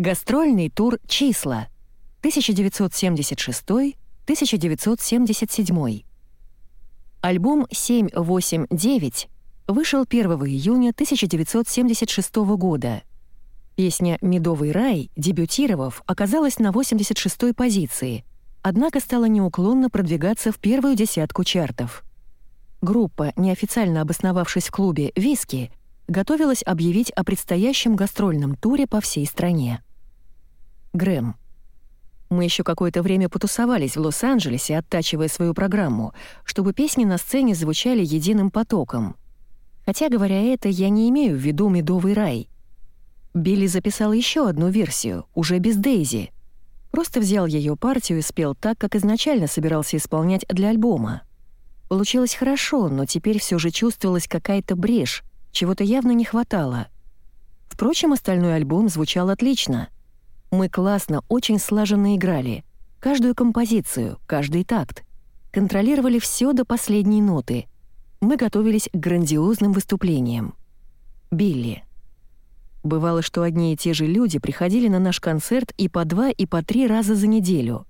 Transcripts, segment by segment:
Гастрольный тур «Числа» 1976-1977. Альбом «789» вышел 1 июня 1976 года. Песня «Медовый рай», дебютировав, оказалась на 86-й позиции, однако стала неуклонно продвигаться в первую десятку чартов. Группа, неофициально обосновавшись в клубе «Виски», готовилась объявить о предстоящем гастрольном туре по всей стране. Грэм. Мы еще какое-то время потусовались в Лос-Анджелесе, оттачивая свою программу, чтобы песни на сцене звучали единым потоком. Хотя, говоря это, я не имею в виду «Медовый рай». Билли записал еще одну версию, уже без Дейзи. Просто взял ее партию и спел так, как изначально собирался исполнять для альбома. Получилось хорошо, но теперь все же чувствовалась какая-то брешь, чего-то явно не хватало. Впрочем, остальной альбом звучал отлично. Мы классно, очень слаженно играли. Каждую композицию, каждый такт. Контролировали все до последней ноты. Мы готовились к грандиозным выступлениям. Билли. Бывало, что одни и те же люди приходили на наш концерт и по два, и по три раза за неделю.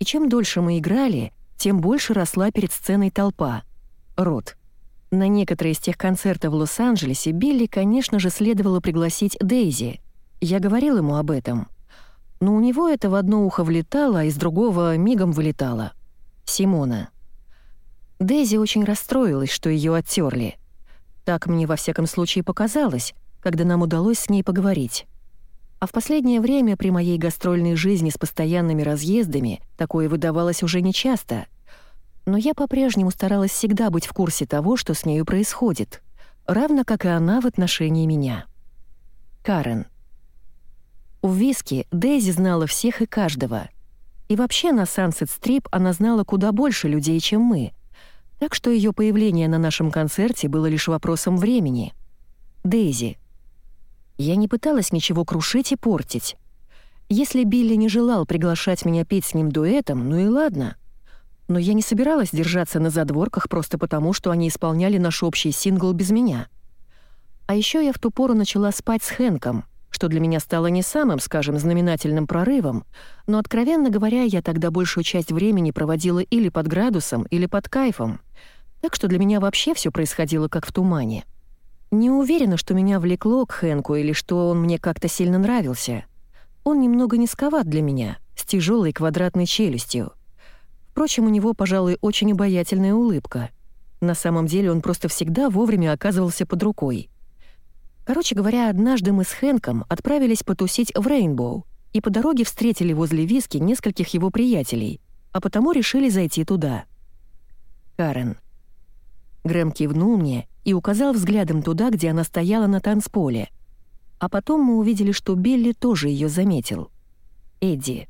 И чем дольше мы играли, тем больше росла перед сценой толпа. Рот. На некоторые из тех концертов в Лос-Анджелесе Билли, конечно же, следовало пригласить Дейзи. Я говорил ему об этом. Но у него это в одно ухо влетало, а из другого мигом вылетало. Симона. Дейзи очень расстроилась, что ее оттерли. Так мне во всяком случае показалось, когда нам удалось с ней поговорить. А в последнее время при моей гастрольной жизни с постоянными разъездами такое выдавалось уже нечасто — но я по-прежнему старалась всегда быть в курсе того, что с нею происходит, равно как и она в отношении меня. Карен. В Виске Дейзи знала всех и каждого. И вообще на Strip она знала куда больше людей, чем мы, так что ее появление на нашем концерте было лишь вопросом времени. Дейзи. Я не пыталась ничего крушить и портить. Если Билли не желал приглашать меня петь с ним дуэтом, ну и ладно — но я не собиралась держаться на задворках просто потому, что они исполняли наш общий сингл без меня. А еще я в ту пору начала спать с Хэнком, что для меня стало не самым, скажем, знаменательным прорывом, но, откровенно говоря, я тогда большую часть времени проводила или под градусом, или под кайфом, так что для меня вообще все происходило как в тумане. Не уверена, что меня влекло к Хэнку или что он мне как-то сильно нравился. Он немного низковат для меня, с тяжелой квадратной челюстью — Впрочем, у него, пожалуй, очень обаятельная улыбка. На самом деле он просто всегда вовремя оказывался под рукой. Короче говоря, однажды мы с Хэнком отправились потусить в Рейнбоу и по дороге встретили возле виски нескольких его приятелей, а потому решили зайти туда. Карен. Грэм кивнул мне и указал взглядом туда, где она стояла на танцполе. А потом мы увидели, что Билли тоже ее заметил. Эдди.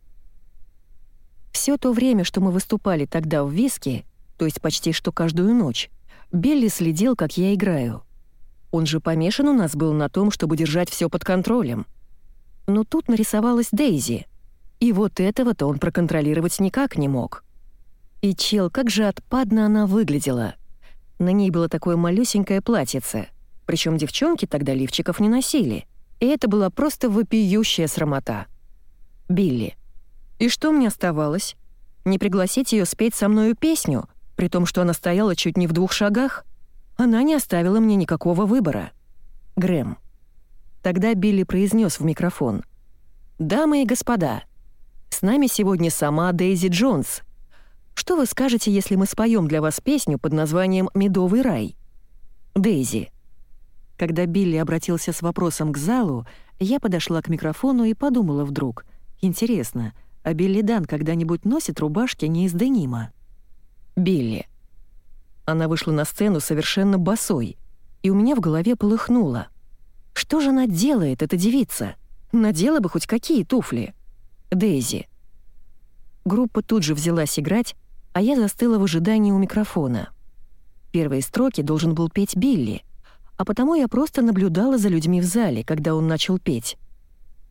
Все то время, что мы выступали тогда в Виске, то есть почти что каждую ночь, Билли следил, как я играю. Он же помешан у нас был на том, чтобы держать все под контролем. Но тут нарисовалась Дейзи, и вот этого-то он проконтролировать никак не мог. И чел, как же отпадно она выглядела. На ней было такое малюсенькое платьице, причем девчонки тогда лифчиков не носили, и это была просто вопиющая срамота. Билли. И что мне оставалось? Не пригласить ее спеть со мною песню, при том, что она стояла чуть не в двух шагах? Она не оставила мне никакого выбора. Грэм. Тогда Билли произнес в микрофон. «Дамы и господа, с нами сегодня сама Дейзи Джонс. Что вы скажете, если мы споем для вас песню под названием «Медовый рай»?» Дейзи. Когда Билли обратился с вопросом к залу, я подошла к микрофону и подумала вдруг. «Интересно, а Билли Дан когда-нибудь носит рубашки не из денима? Билли. Она вышла на сцену совершенно босой, и у меня в голове полыхнуло. Что же она делает, эта девица? Надела бы хоть какие туфли. Дейзи. Группа тут же взялась играть, а я застыла в ожидании у микрофона. Первые строки должен был петь Билли, а потому я просто наблюдала за людьми в зале, когда он начал петь.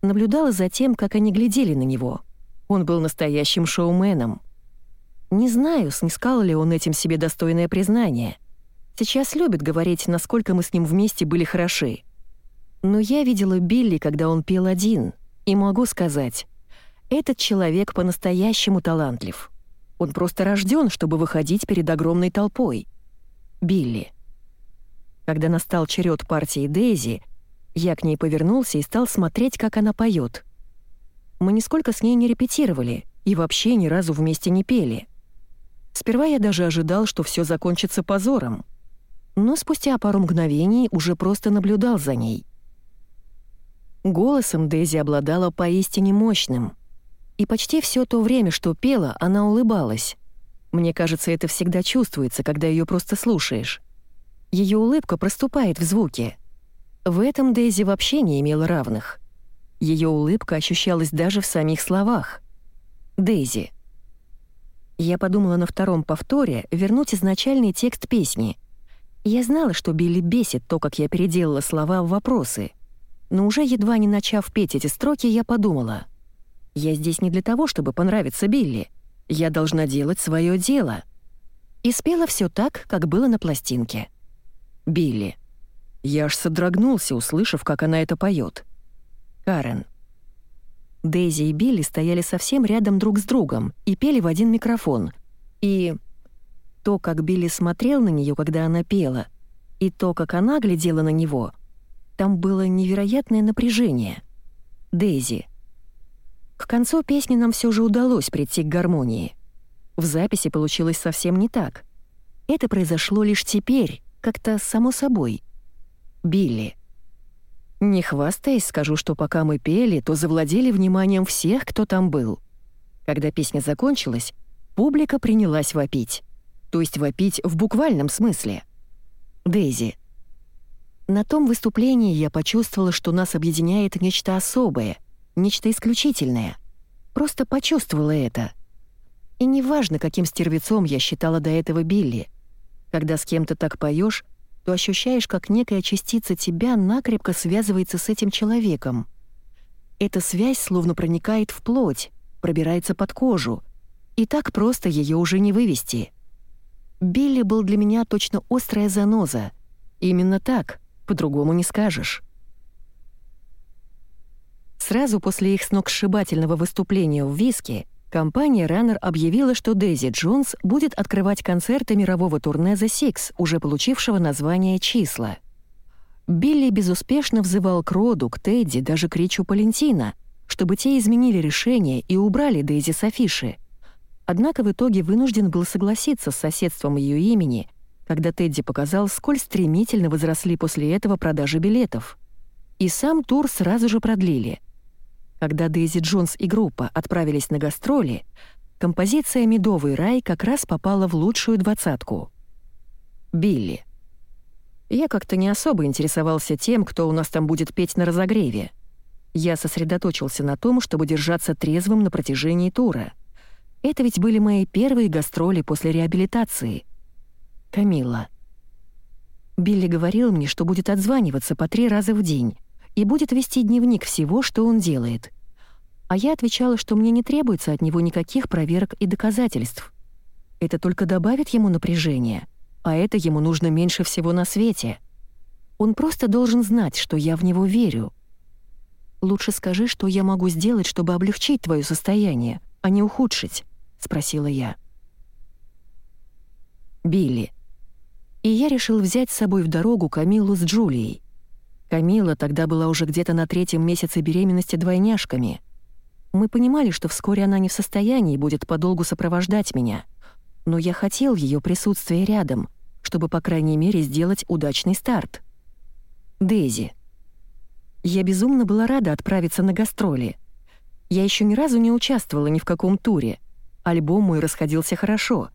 Наблюдала за тем, как они глядели на него — он был настоящим шоуменом. Не знаю, снискал ли он этим себе достойное признание. Сейчас любит говорить, насколько мы с ним вместе были хороши. Но я видела Билли, когда он пел один, И могу сказать, этот человек по-настоящему талантлив. Он просто рожден, чтобы выходить перед огромной толпой. Билли. Когда настал черед партии Дейзи, я к ней повернулся и стал смотреть, как она поет. Мы нисколько с ней не репетировали и вообще ни разу вместе не пели. Сперва я даже ожидал, что все закончится позором. Но спустя пару мгновений уже просто наблюдал за ней. Голосом Дейзи обладала поистине мощным. И почти все то время, что пела, она улыбалась. Мне кажется, это всегда чувствуется, когда ее просто слушаешь. Ее улыбка проступает в звуке. В этом Дейзи вообще не имела равных. Ее улыбка ощущалась даже в самих словах. «Дейзи». Я подумала на втором повторе вернуть изначальный текст песни. Я знала, что Билли бесит то, как я переделала слова в вопросы. Но уже едва не начав петь эти строки, я подумала. «Я здесь не для того, чтобы понравиться Билли. Я должна делать свое дело». И спела все так, как было на пластинке. Билли. Я аж содрогнулся, услышав, как она это поет. Карен. Дейзи и Билли стояли совсем рядом друг с другом и пели в один микрофон. И то, как Билли смотрел на нее, когда она пела, и то, как она глядела на него, там было невероятное напряжение. Дейзи. К концу песни нам все же удалось прийти к гармонии. В записи получилось совсем не так. Это произошло лишь теперь, как-то само собой. Билли. Не хвастаясь, скажу, что пока мы пели, то завладели вниманием всех, кто там был. Когда песня закончилась, публика принялась вопить. То есть вопить в буквальном смысле. Дейзи. На том выступлении я почувствовала, что нас объединяет нечто особое, нечто исключительное. Просто почувствовала это. И неважно, каким стервецом я считала до этого Билли — когда с кем-то так поешь, то ощущаешь, как некая частица тебя накрепко связывается с этим человеком. Эта связь словно проникает в плоть, пробирается под кожу, и так просто ее уже не вывести. Билли был для меня точно острая заноза. Именно так, по-другому не скажешь. Сразу после их сногсшибательного выступления в «Виске» Компания Runner объявила, что Дейзи Джонс будет открывать концерты мирового турне The Six, уже получившего название «Числа». Билли безуспешно взывал к Роду, к Тедди, даже к Ричу Палентина, чтобы те изменили решение и убрали Дейзи с афиши. Однако в итоге вынужден был согласиться с соседством ее имени, когда Тедди показал, сколь стремительно возросли после этого продажи билетов. И сам тур сразу же продлили — когда Дейзи Джонс и группа отправились на гастроли, композиция «Медовый рай» как раз попала в лучшую двадцатку. Билли. Я как-то не особо интересовался тем, кто у нас там будет петь на разогреве. Я сосредоточился на том, чтобы держаться трезвым на протяжении тура. Это ведь были мои первые гастроли после реабилитации. Камила. Билли говорил мне, что будет отзваниваться по три раза в день, и будет вести дневник всего, что он делает. А я отвечала, что мне не требуется от него никаких проверок и доказательств. Это только добавит ему напряжения, а это ему нужно меньше всего на свете. Он просто должен знать, что я в него верю. «Лучше скажи, что я могу сделать, чтобы облегчить твое состояние, а не ухудшить», — спросила я. Билли. И я решил взять с собой в дорогу Камилу с Джулией. Камила тогда была уже где-то на третьем месяце беременности двойняшками. Мы понимали, что вскоре она не в состоянии будет подолгу сопровождать меня. Но я хотел ее присутствия рядом, чтобы, по крайней мере, сделать удачный старт. Дейзи. Я безумно была рада отправиться на гастроли. Я еще ни разу не участвовала ни в каком туре. Альбом мой расходился хорошо.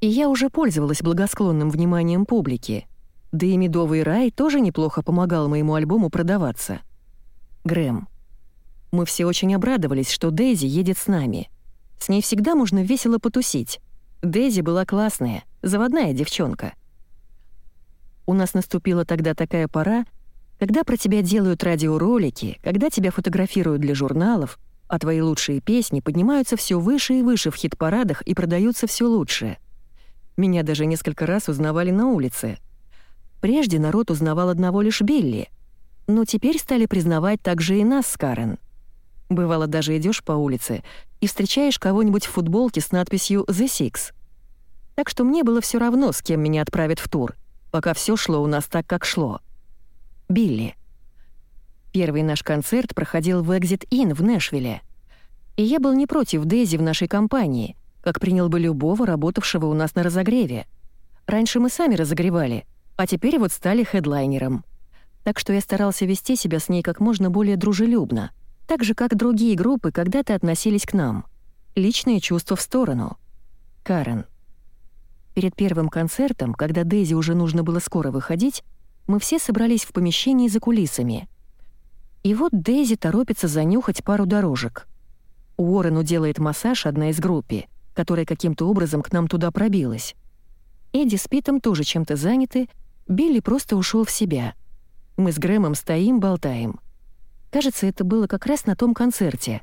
И я уже пользовалась благосклонным вниманием публики. Да и «Медовый рай» тоже неплохо помогал моему альбому продаваться. Грэм. Мы все очень обрадовались, что Дейзи едет с нами. С ней всегда можно весело потусить. Дейзи была классная, заводная девчонка. У нас наступила тогда такая пора, когда про тебя делают радиоролики, когда тебя фотографируют для журналов, а твои лучшие песни поднимаются все выше и выше в хит-парадах и продаются все лучше. Меня даже несколько раз узнавали на улице — Прежде народ узнавал одного лишь Билли, но теперь стали признавать также и нас с Карен. Бывало, даже идешь по улице и встречаешь кого-нибудь в футболке с надписью «The Six». Так что мне было все равно, с кем меня отправят в тур, пока все шло у нас так, как шло. Билли. Первый наш концерт проходил в Exit Inn в Нэшвилле. И я был не против Дейзи в нашей компании, как принял бы любого, работавшего у нас на разогреве. Раньше мы сами разогревали, а теперь вот стали хедлайнером. Так что я старался вести себя с ней как можно более дружелюбно, так же, как другие группы когда-то относились к нам. Личные чувства в сторону. Карен. Перед первым концертом, когда Дейзи уже нужно было скоро выходить, мы все собрались в помещении за кулисами — и вот Дейзи торопится занюхать пару дорожек. Уоррену делает массаж одна из группы, которая каким-то образом к нам туда пробилась. Эдди с Питом тоже чем-то заняты, Билли просто ушел в себя. Мы с Грэмом стоим, болтаем. Кажется, это было как раз на том концерте.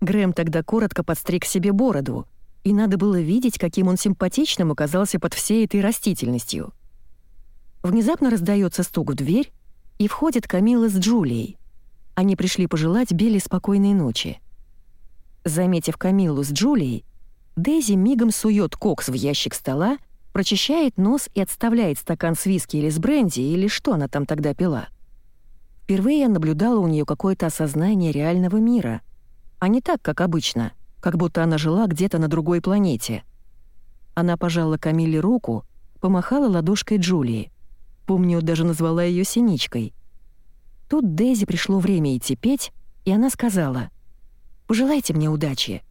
Грэм тогда коротко подстриг себе бороду, и надо было видеть, каким он симпатичным оказался под всей этой растительностью. Внезапно раздается стук в дверь, и входит Камила с Джулией. Они пришли пожелать Билли спокойной ночи. Заметив Камилу с Джулией, Дейзи мигом сует кокс в ящик стола, прочищает нос и отставляет стакан с виски или с бренди, или что она там тогда пила. Впервые я наблюдала у нее какое-то осознание реального мира, а не так, как обычно, как будто она жила где-то на другой планете. Она пожала Камиле руку, помахала ладошкой Джулии. Помню, даже назвала ее синичкой. Тут Дейзи пришло время идти петь, и она сказала «Пожелайте мне удачи».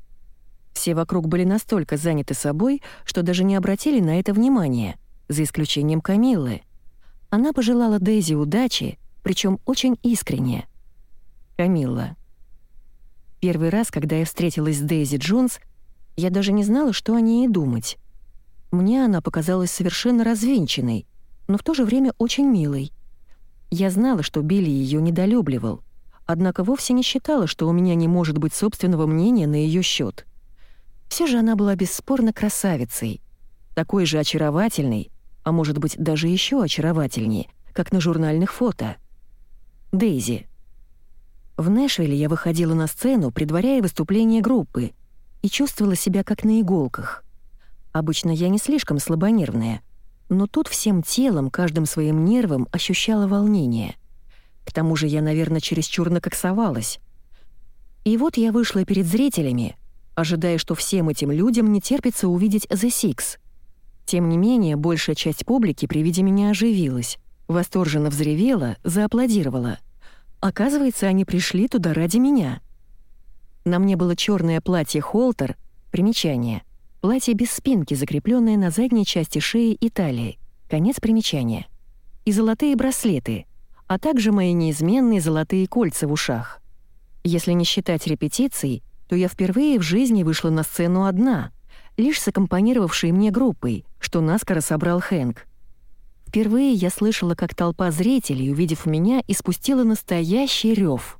Все вокруг были настолько заняты собой, что даже не обратили на это внимания, за исключением Камиллы. Она пожелала Дейзи удачи, причем очень искренне. Камилла. Первый раз, когда я встретилась с Дейзи Джонс, я даже не знала, что о ней думать. Мне она показалась совершенно развенчанной, но в то же время очень милой. Я знала, что Билли ее недолюбливал, однако вовсе не считала, что у меня не может быть собственного мнения на ее счет. Все же она была бесспорно красавицей, такой же очаровательной, а может быть даже еще очаровательнее, как на журнальных фото. Дейзи. В Нэшвилле я выходила на сцену, предваряя выступление группы, и чувствовала себя как на иголках. Обычно я не слишком слабонервная, но тут всем телом, каждым своим нервом ощущала волнение. К тому же я, наверное, чересчур накоксовалась. И вот я вышла перед зрителями, ожидая, что всем этим людям не терпится увидеть The Six. Тем не менее, большая часть публики при виде меня оживилась, восторженно взревела, зааплодировала. Оказывается, они пришли туда ради меня. На мне было черное платье «Холтер», примечание, Платье без спинки, закрепленное на задней части шеи и талии. Конец примечания. И золотые браслеты, а также мои неизменные золотые кольца в ушах. Если не считать репетиций, то я впервые в жизни вышла на сцену одна, лишь с аккомпанировавшей мне группой, что наскоро собрал Хэнк. Впервые я слышала, как толпа зрителей, увидев меня, испустила настоящий рев.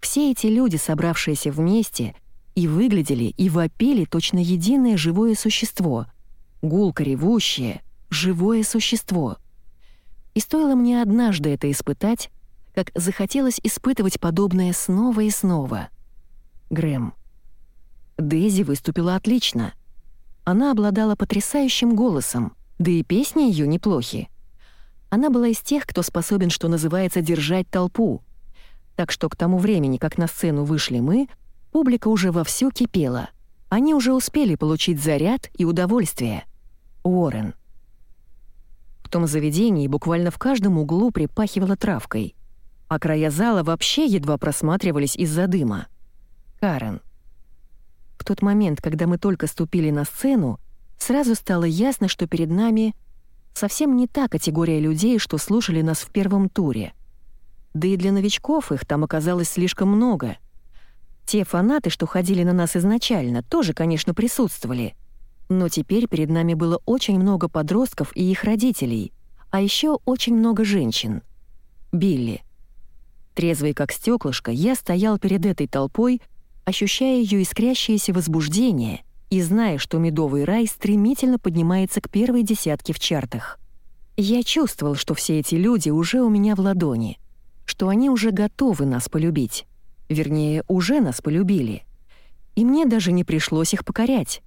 Все эти люди, собравшиеся вместе — и выглядели, и вопили точно единое живое существо. Гулко ревущее, живое существо. И стоило мне однажды это испытать, как захотелось испытывать подобное снова и снова. Грэм. Дейзи выступила отлично. Она обладала потрясающим голосом, да и песни ее неплохи. Она была из тех, кто способен, что называется, держать толпу. Так что к тому времени, как на сцену вышли мы, Публика уже вовсю кипела. Они уже успели получить заряд и удовольствие. Уоррен. В том заведении буквально в каждом углу припахивало травкой, а края зала вообще едва просматривались из-за дыма. Карен. В тот момент, когда мы только ступили на сцену, сразу стало ясно, что перед нами совсем не та категория людей, что слушали нас в первом туре. Да и для новичков их там оказалось слишком много — те фанаты, что ходили на нас изначально, тоже, конечно, присутствовали. Но теперь перед нами было очень много подростков и их родителей, а еще очень много женщин. Билли. Трезвый как стеклышко, я стоял перед этой толпой, ощущая ее искрящееся возбуждение и зная, что «Медовый рай» стремительно поднимается к первой десятке в чартах. Я чувствовал, что все эти люди уже у меня в ладони, что они уже готовы нас полюбить. Вернее, уже нас полюбили. И мне даже не пришлось их покорять.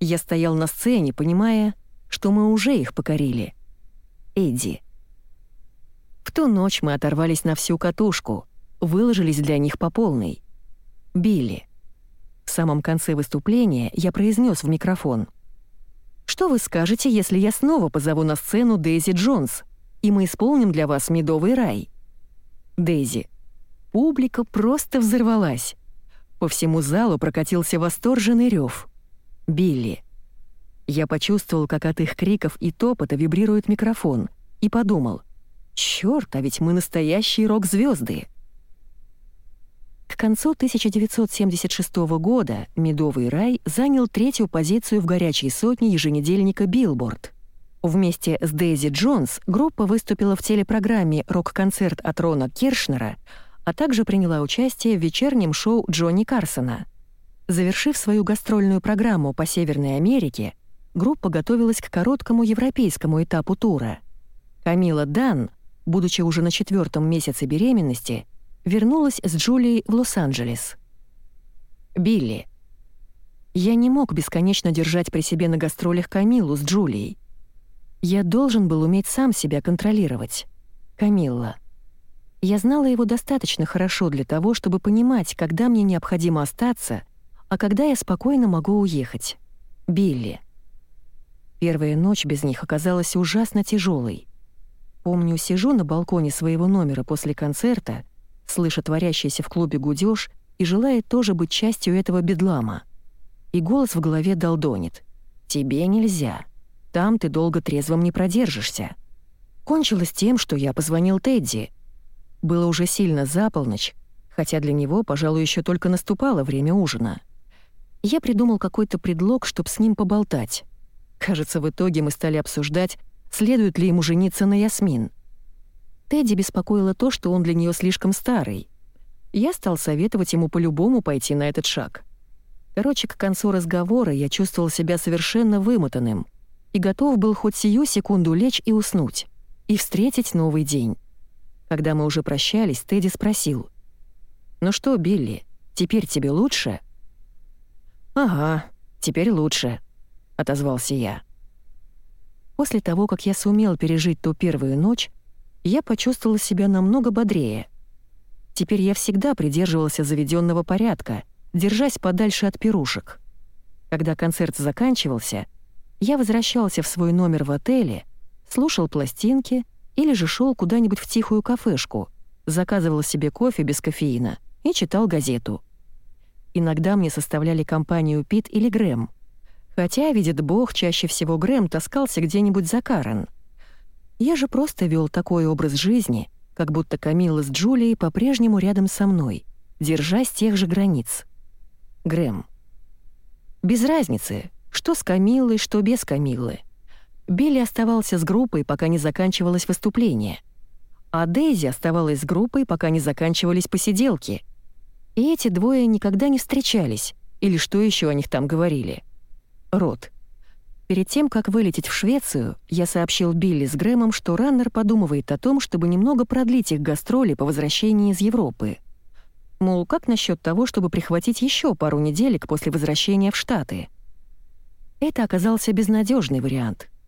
Я стоял на сцене, понимая, что мы уже их покорили. Эдди. В ту ночь мы оторвались на всю катушку, выложились для них по полной. Билли. В самом конце выступления я произнес в микрофон. «Что вы скажете, если я снова позову на сцену Дейзи Джонс, и мы исполним для вас «Медовый рай»?» Дейзи. Публика просто взорвалась. По всему залу прокатился восторженный рев. Билли. Я почувствовал, как от их криков и топота вибрирует микрофон, и подумал, «Чёрт, а ведь мы настоящие рок-звезды!» К концу 1976 года «Медовый рай» занял третью позицию в горячей сотне еженедельника «Billboard». Вместе с Дейзи Джонс группа выступила в телепрограмме «Рок-концерт от Рона Киршнера», а также приняла участие в вечернем шоу Джонни Карсона. Завершив свою гастрольную программу по Северной Америке, группа готовилась к короткому европейскому этапу тура. Камила Дан, будучи уже на четвертом месяце беременности, вернулась с Джулией в Лос-Анджелес. Билли. Я не мог бесконечно держать при себе на гастролях Камилу с Джулией. Я должен был уметь сам себя контролировать. Камилла. Я знала его достаточно хорошо для того, чтобы понимать, когда мне необходимо остаться, а когда я спокойно могу уехать. Билли. Первая ночь без них оказалась ужасно тяжелой. Помню, сижу на балконе своего номера после концерта, слыша творящийся в клубе гудёж и желая тоже быть частью этого бедлама. И голос в голове долдонит. «Тебе нельзя. Там ты долго трезвым не продержишься». Кончилось тем, что я позвонил Тедди. Было уже сильно за полночь, хотя для него, пожалуй, еще только наступало время ужина. Я придумал какой-то предлог, чтобы с ним поболтать. Кажется, в итоге мы стали обсуждать, следует ли ему жениться на Ясмин. Тедди беспокоило то, что он для нее слишком старый. Я стал советовать ему по-любому пойти на этот шаг. Короче, к концу разговора я чувствовал себя совершенно вымотанным и готов был хоть сию секунду лечь и уснуть, и встретить новый день. Когда мы уже прощались, Тедди спросил. «Ну что, Билли, теперь тебе лучше?» «Ага, теперь лучше», — отозвался я. После того, как я сумел пережить ту первую ночь, я почувствовал себя намного бодрее. Теперь я всегда придерживался заведенного порядка, держась подальше от пирушек. Когда концерт заканчивался, я возвращался в свой номер в отеле, слушал пластинки или же шел куда-нибудь в тихую кафешку, заказывал себе кофе без кофеина и читал газету. Иногда мне составляли компанию Пит или Грэм. Хотя, видит бог, чаще всего Грэм таскался где-нибудь за Карен. Я же просто вел такой образ жизни, как будто Камилла с Джулией по-прежнему рядом со мной, держась тех же границ. Грэм. Без разницы, что с Камиллой, что без Камиллы. Билли оставался с группой, пока не заканчивалось выступление. А Дейзи оставалась с группой, пока не заканчивались посиделки. И эти двое никогда не встречались, или что еще о них там говорили. Рот. Перед тем, как вылететь в Швецию, я сообщил Билли с Грэмом, что Раннер подумывает о том, чтобы немного продлить их гастроли по возвращении из Европы. Мол, как насчет того, чтобы прихватить еще пару неделек после возвращения в Штаты? Это оказался безнадежный вариант —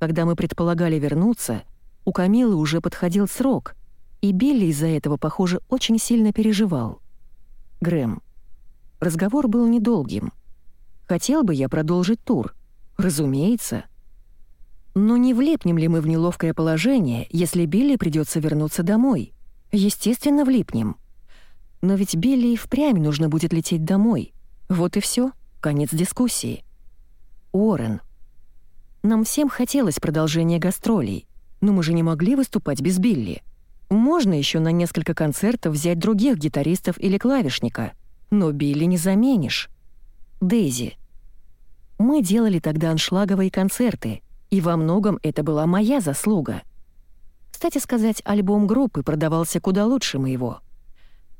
когда мы предполагали вернуться, у Камилы уже подходил срок, и Билли из-за этого, похоже, очень сильно переживал. Грэм. Разговор был недолгим. Хотел бы я продолжить тур. Разумеется. Но не влепнем ли мы в неловкое положение, если Билли придется вернуться домой? Естественно, влипнем. Но ведь Билли и впрямь нужно будет лететь домой. Вот и все. Конец дискуссии. Уоррен. Нам всем хотелось продолжения гастролей, но мы же не могли выступать без Билли. Можно еще на несколько концертов взять других гитаристов или клавишника, но Билли не заменишь. Дейзи. Мы делали тогда аншлаговые концерты, и во многом это была моя заслуга. Кстати сказать, альбом группы продавался куда лучше моего.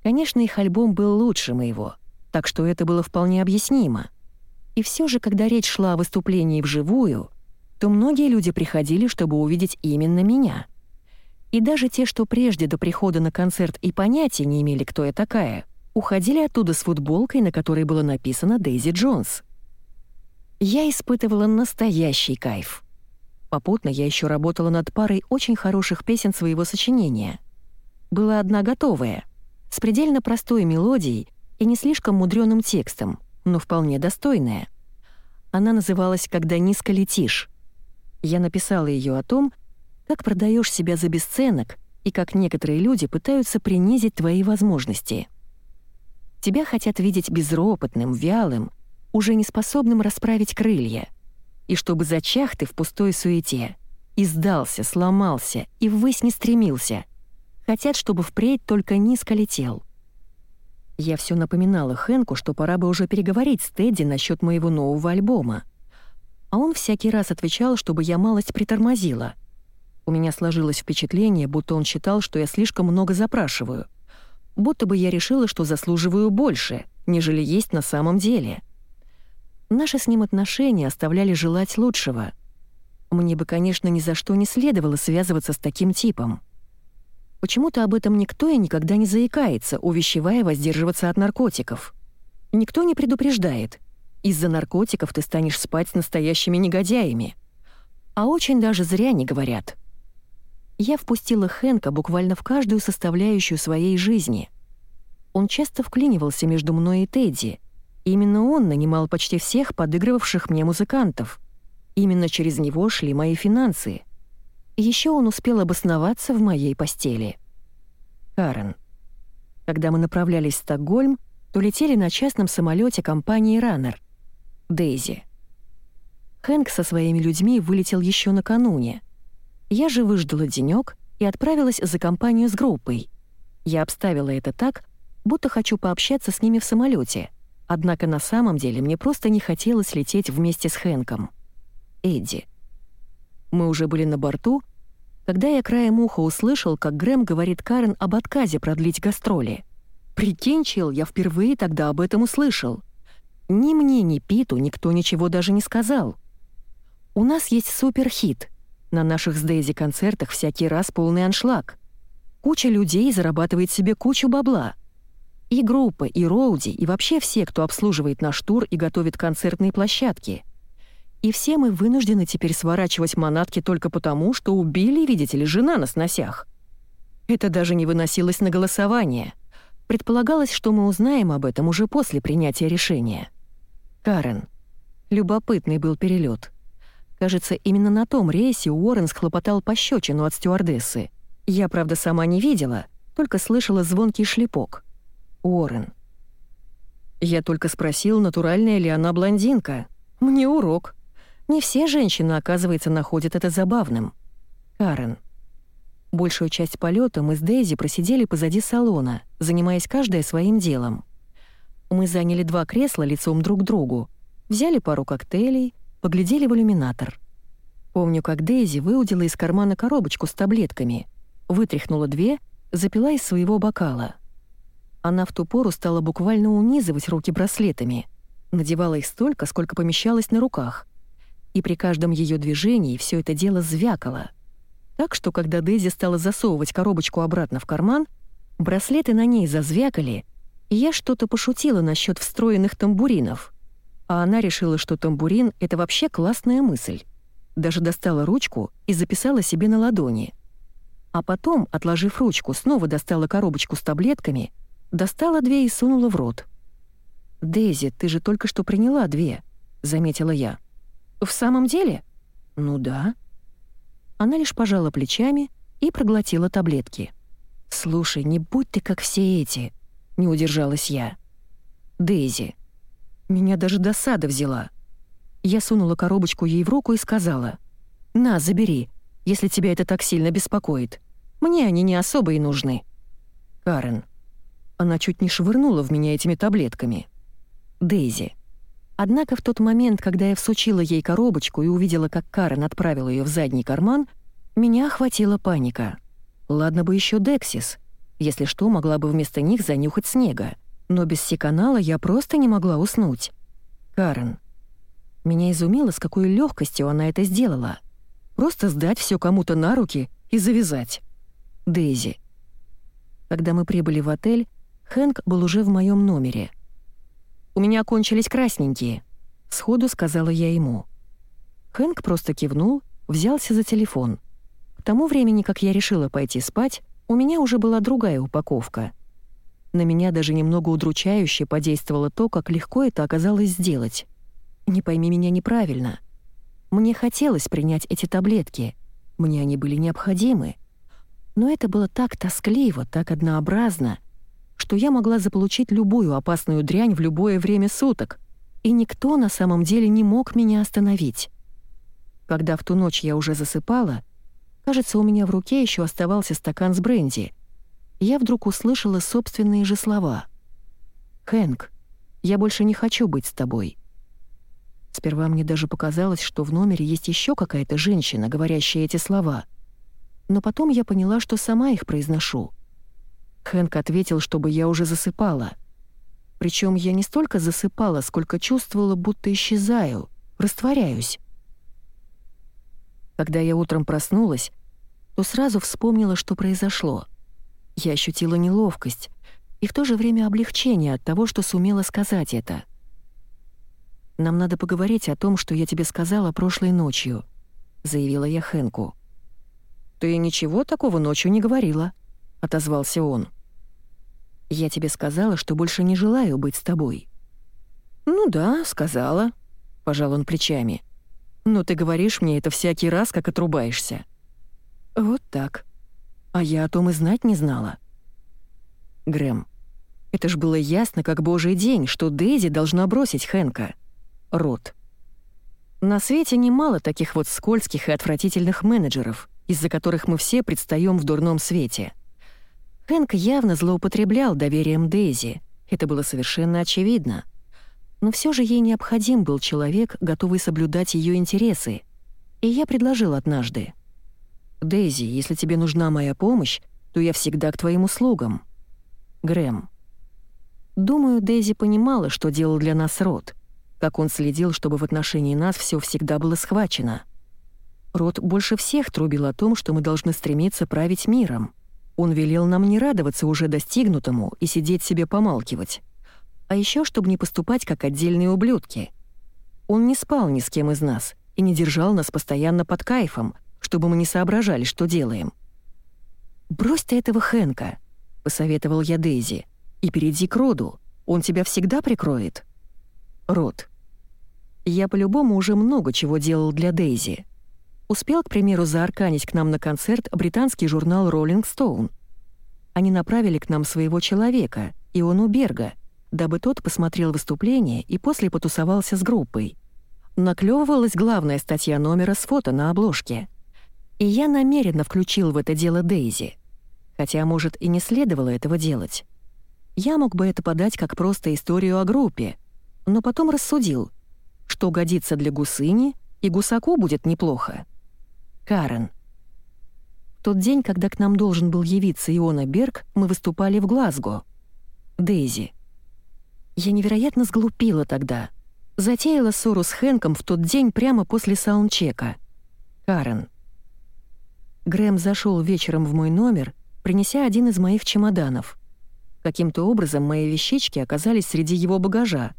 Конечно, их альбом был лучше моего, так что это было вполне объяснимо. И все же, когда речь шла о выступлении вживую — то многие люди приходили, чтобы увидеть именно меня. И даже те, что прежде до прихода на концерт и понятия не имели, кто я такая, уходили оттуда с футболкой, на которой было написано «Дейзи Джонс». Я испытывала настоящий кайф. Попутно я еще работала над парой очень хороших песен своего сочинения. Была одна готовая, с предельно простой мелодией и не слишком мудреным текстом, но вполне достойная. Она называлась «Когда низко летишь». Я написала ее о том, как продаешь себя за бесценок и как некоторые люди пытаются принизить твои возможности. Тебя хотят видеть безропотным, вялым, уже не способным расправить крылья. И чтобы зачах ты в пустой суете, и сдался, сломался, и ввысь не стремился. Хотят, чтобы впредь только низко летел. Я все напоминала Хэнку, что пора бы уже переговорить с Тедди насчет моего нового альбома. А он всякий раз отвечал, чтобы я малость притормозила. У меня сложилось впечатление, будто он считал, что я слишком много запрашиваю. Будто бы я решила, что заслуживаю больше, нежели есть на самом деле. Наши с ним отношения оставляли желать лучшего. Мне бы, конечно, ни за что не следовало связываться с таким типом. Почему-то об этом никто и никогда не заикается, увещевая воздерживаться от наркотиков. Никто не предупреждает. Из-за наркотиков ты станешь спать с настоящими негодяями. А очень даже зря не говорят. Я впустила Хэнка буквально в каждую составляющую своей жизни. Он часто вклинивался между мной и Тедди — Именно он нанимал почти всех подыгрывавших мне музыкантов. Именно через него шли мои финансы. Еще он успел обосноваться в моей постели. Карен. Когда мы направлялись в Стокгольм, то летели на частном самолете компании «Раннер». Дейзи. Хэнк со своими людьми вылетел еще накануне. Я же выждала денек и отправилась за компанию с группой. Я обставила это так, будто хочу пообщаться с ними в самолете — Однако на самом деле мне просто не хотелось лететь вместе с Хэнком. Эдди. Мы уже были на борту, когда я краем уха услышал, как Грэм говорит Карен об отказе продлить гастроли. Прикинь, чел, я впервые тогда об этом услышал. Ни мне, ни Питу никто ничего даже не сказал. У нас есть суперхит. На наших с Дейзи концертах всякий раз полный аншлаг. Куча людей зарабатывает себе кучу бабла — и группа, и Роуди, и вообще все, кто обслуживает наш тур и готовит концертные площадки. И все мы вынуждены теперь сворачивать манатки только потому, что убили, видите ли, жена на сносях. Это даже не выносилось на голосование. Предполагалось, что мы узнаем об этом уже после принятия решения. Карен. Любопытный был перелет. Кажется, именно на том рейсе Уоррен схлопотал пощечину от стюардессы. Я, правда, сама не видела, только слышала звонкий шлепок — Уоррен. Я только спросил, натуральная ли она блондинка. Мне урок. Не все женщины, оказывается, находят это забавным. Карен. Большую часть полета мы с Дейзи просидели позади салона, занимаясь каждая своим делом. Мы заняли два кресла лицом друг к другу, взяли пару коктейлей, поглядели в иллюминатор. Помню, как Дейзи выудила из кармана коробочку с таблетками, вытряхнула две, запила из своего бокала. Она в ту пору стала буквально унизывать руки браслетами, надевала их столько, сколько помещалось на руках. И при каждом ее движении все это дело звякало. Так что, когда Дейзи стала засовывать коробочку обратно в карман, браслеты на ней зазвякали, и я что-то пошутила насчет встроенных тамбуринов. А она решила, что тамбурин — это вообще классная мысль. Даже достала ручку и записала себе на ладони. А потом, отложив ручку, снова достала коробочку с таблетками — Достала две и сунула в рот. «Дейзи, ты же только что приняла две», — заметила я. «В самом деле?» «Ну да». Она лишь пожала плечами и проглотила таблетки. «Слушай, не будь ты как все эти», — не удержалась я. «Дейзи». Меня даже досада взяла. Я сунула коробочку ей в руку и сказала. «На, забери, если тебя это так сильно беспокоит. Мне они не особо и нужны». «Карен, она чуть не швырнула в меня этими таблетками. Дейзи. Однако в тот момент, когда я всучила ей коробочку и увидела, как Карен отправила ее в задний карман, меня охватила паника. Ладно бы еще Дексис. Если что, могла бы вместо них занюхать снега. Но без секанала я просто не могла уснуть. Карен. Меня изумило, с какой легкостью она это сделала. Просто сдать все кому-то на руки и завязать. Дейзи. Когда мы прибыли в отель, Хэнк был уже в моем номере. «У меня кончились красненькие», — сходу сказала я ему. Хэнк просто кивнул, взялся за телефон. К тому времени, как я решила пойти спать, у меня уже была другая упаковка. На меня даже немного удручающе подействовало то, как легко это оказалось сделать. Не пойми меня неправильно. Мне хотелось принять эти таблетки. Мне они были необходимы. Но это было так тоскливо, так однообразно, что я могла заполучить любую опасную дрянь в любое время суток, и никто на самом деле не мог меня остановить. Когда в ту ночь я уже засыпала, кажется, у меня в руке еще оставался стакан с бренди, я вдруг услышала собственные же слова. «Хэнк, я больше не хочу быть с тобой». Сперва мне даже показалось, что в номере есть еще какая-то женщина, говорящая эти слова — но потом я поняла, что сама их произношу. Хэнк ответил, чтобы я уже засыпала. Причем я не столько засыпала, сколько чувствовала, будто исчезаю, растворяюсь. Когда я утром проснулась, то сразу вспомнила, что произошло. Я ощутила неловкость и в то же время облегчение от того, что сумела сказать это. «Нам надо поговорить о том, что я тебе сказала прошлой ночью», — заявила я Хэнку. «Ты ничего такого ночью не говорила», — отозвался он. «Я тебе сказала, что больше не желаю быть с тобой». «Ну да, сказала», — пожал он плечами. «Но ты говоришь мне это всякий раз, как отрубаешься». «Вот так. А я о том и знать не знала». «Грэм, это ж было ясно, как божий день, что Дейзи должна бросить Хэнка. Рот. На свете немало таких вот скользких и отвратительных менеджеров, из-за которых мы все предстаем в дурном свете. Хэнк явно злоупотреблял доверием Дейзи, это было совершенно очевидно. Но все же ей необходим был человек, готовый соблюдать ее интересы. И я предложил однажды. «Дейзи, если тебе нужна моя помощь, то я всегда к твоим услугам». Грэм. Думаю, Дейзи понимала, что делал для нас Рот, как он следил, чтобы в отношении нас все всегда было схвачено. Рот больше всех трубил о том, что мы должны стремиться править миром. Он велел нам не радоваться уже достигнутому и сидеть себе помалкивать. А еще, чтобы не поступать как отдельные ублюдки. Он не спал ни с кем из нас и не держал нас постоянно под кайфом, чтобы мы не соображали, что делаем. «Брось ты этого Хэнка», — посоветовал я Дейзи, «и перейди к Роду, он тебя всегда прикроет». Род. Я по-любому уже много чего делал для Дейзи — Успел, к примеру, заарканить к нам на концерт британский журнал Rolling Stone. Они направили к нам своего человека, Иону Берга, дабы тот посмотрел выступление и после потусовался с группой. Наклевывалась главная статья номера с фото на обложке. И я намеренно включил в это дело Дейзи. Хотя, может, и не следовало этого делать. Я мог бы это подать как просто историю о группе, но потом рассудил, что годится для гусыни, и гусаку будет неплохо. Карен. В тот день, когда к нам должен был явиться Иона Берг, мы выступали в Глазго. Дейзи. Я невероятно сглупила тогда. Затеяла ссору с Хэнком в тот день прямо после саундчека. Карен. Грэм зашел вечером в мой номер, принеся один из моих чемоданов. Каким-то образом мои вещички оказались среди его багажа.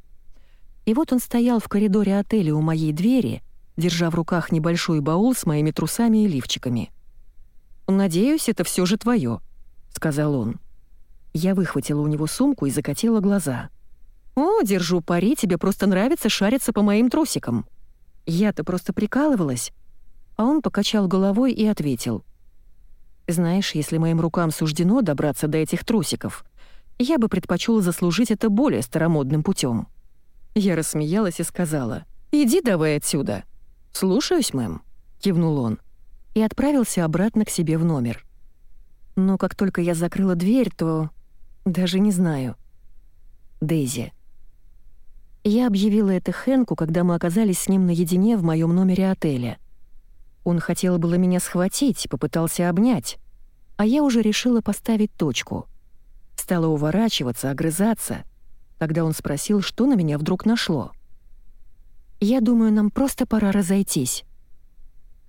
И вот он стоял в коридоре отеля у моей двери — держа в руках небольшой баул с моими трусами и лифчиками. «Надеюсь, это все же твое», — сказал он. Я выхватила у него сумку и закатила глаза. «О, держу пари, тебе просто нравится шариться по моим трусикам». Я-то просто прикалывалась. А он покачал головой и ответил. «Знаешь, если моим рукам суждено добраться до этих трусиков, я бы предпочел заслужить это более старомодным путем. Я рассмеялась и сказала, «Иди давай отсюда». «Слушаюсь, мэм», — кивнул он, и отправился обратно к себе в номер. Но как только я закрыла дверь, то... даже не знаю. Дейзи. Я объявила это Хэнку, когда мы оказались с ним наедине в моем номере отеля. Он хотел было меня схватить, попытался обнять, а я уже решила поставить точку. Стала уворачиваться, огрызаться, когда он спросил, что на меня вдруг нашло. «Я думаю, нам просто пора разойтись».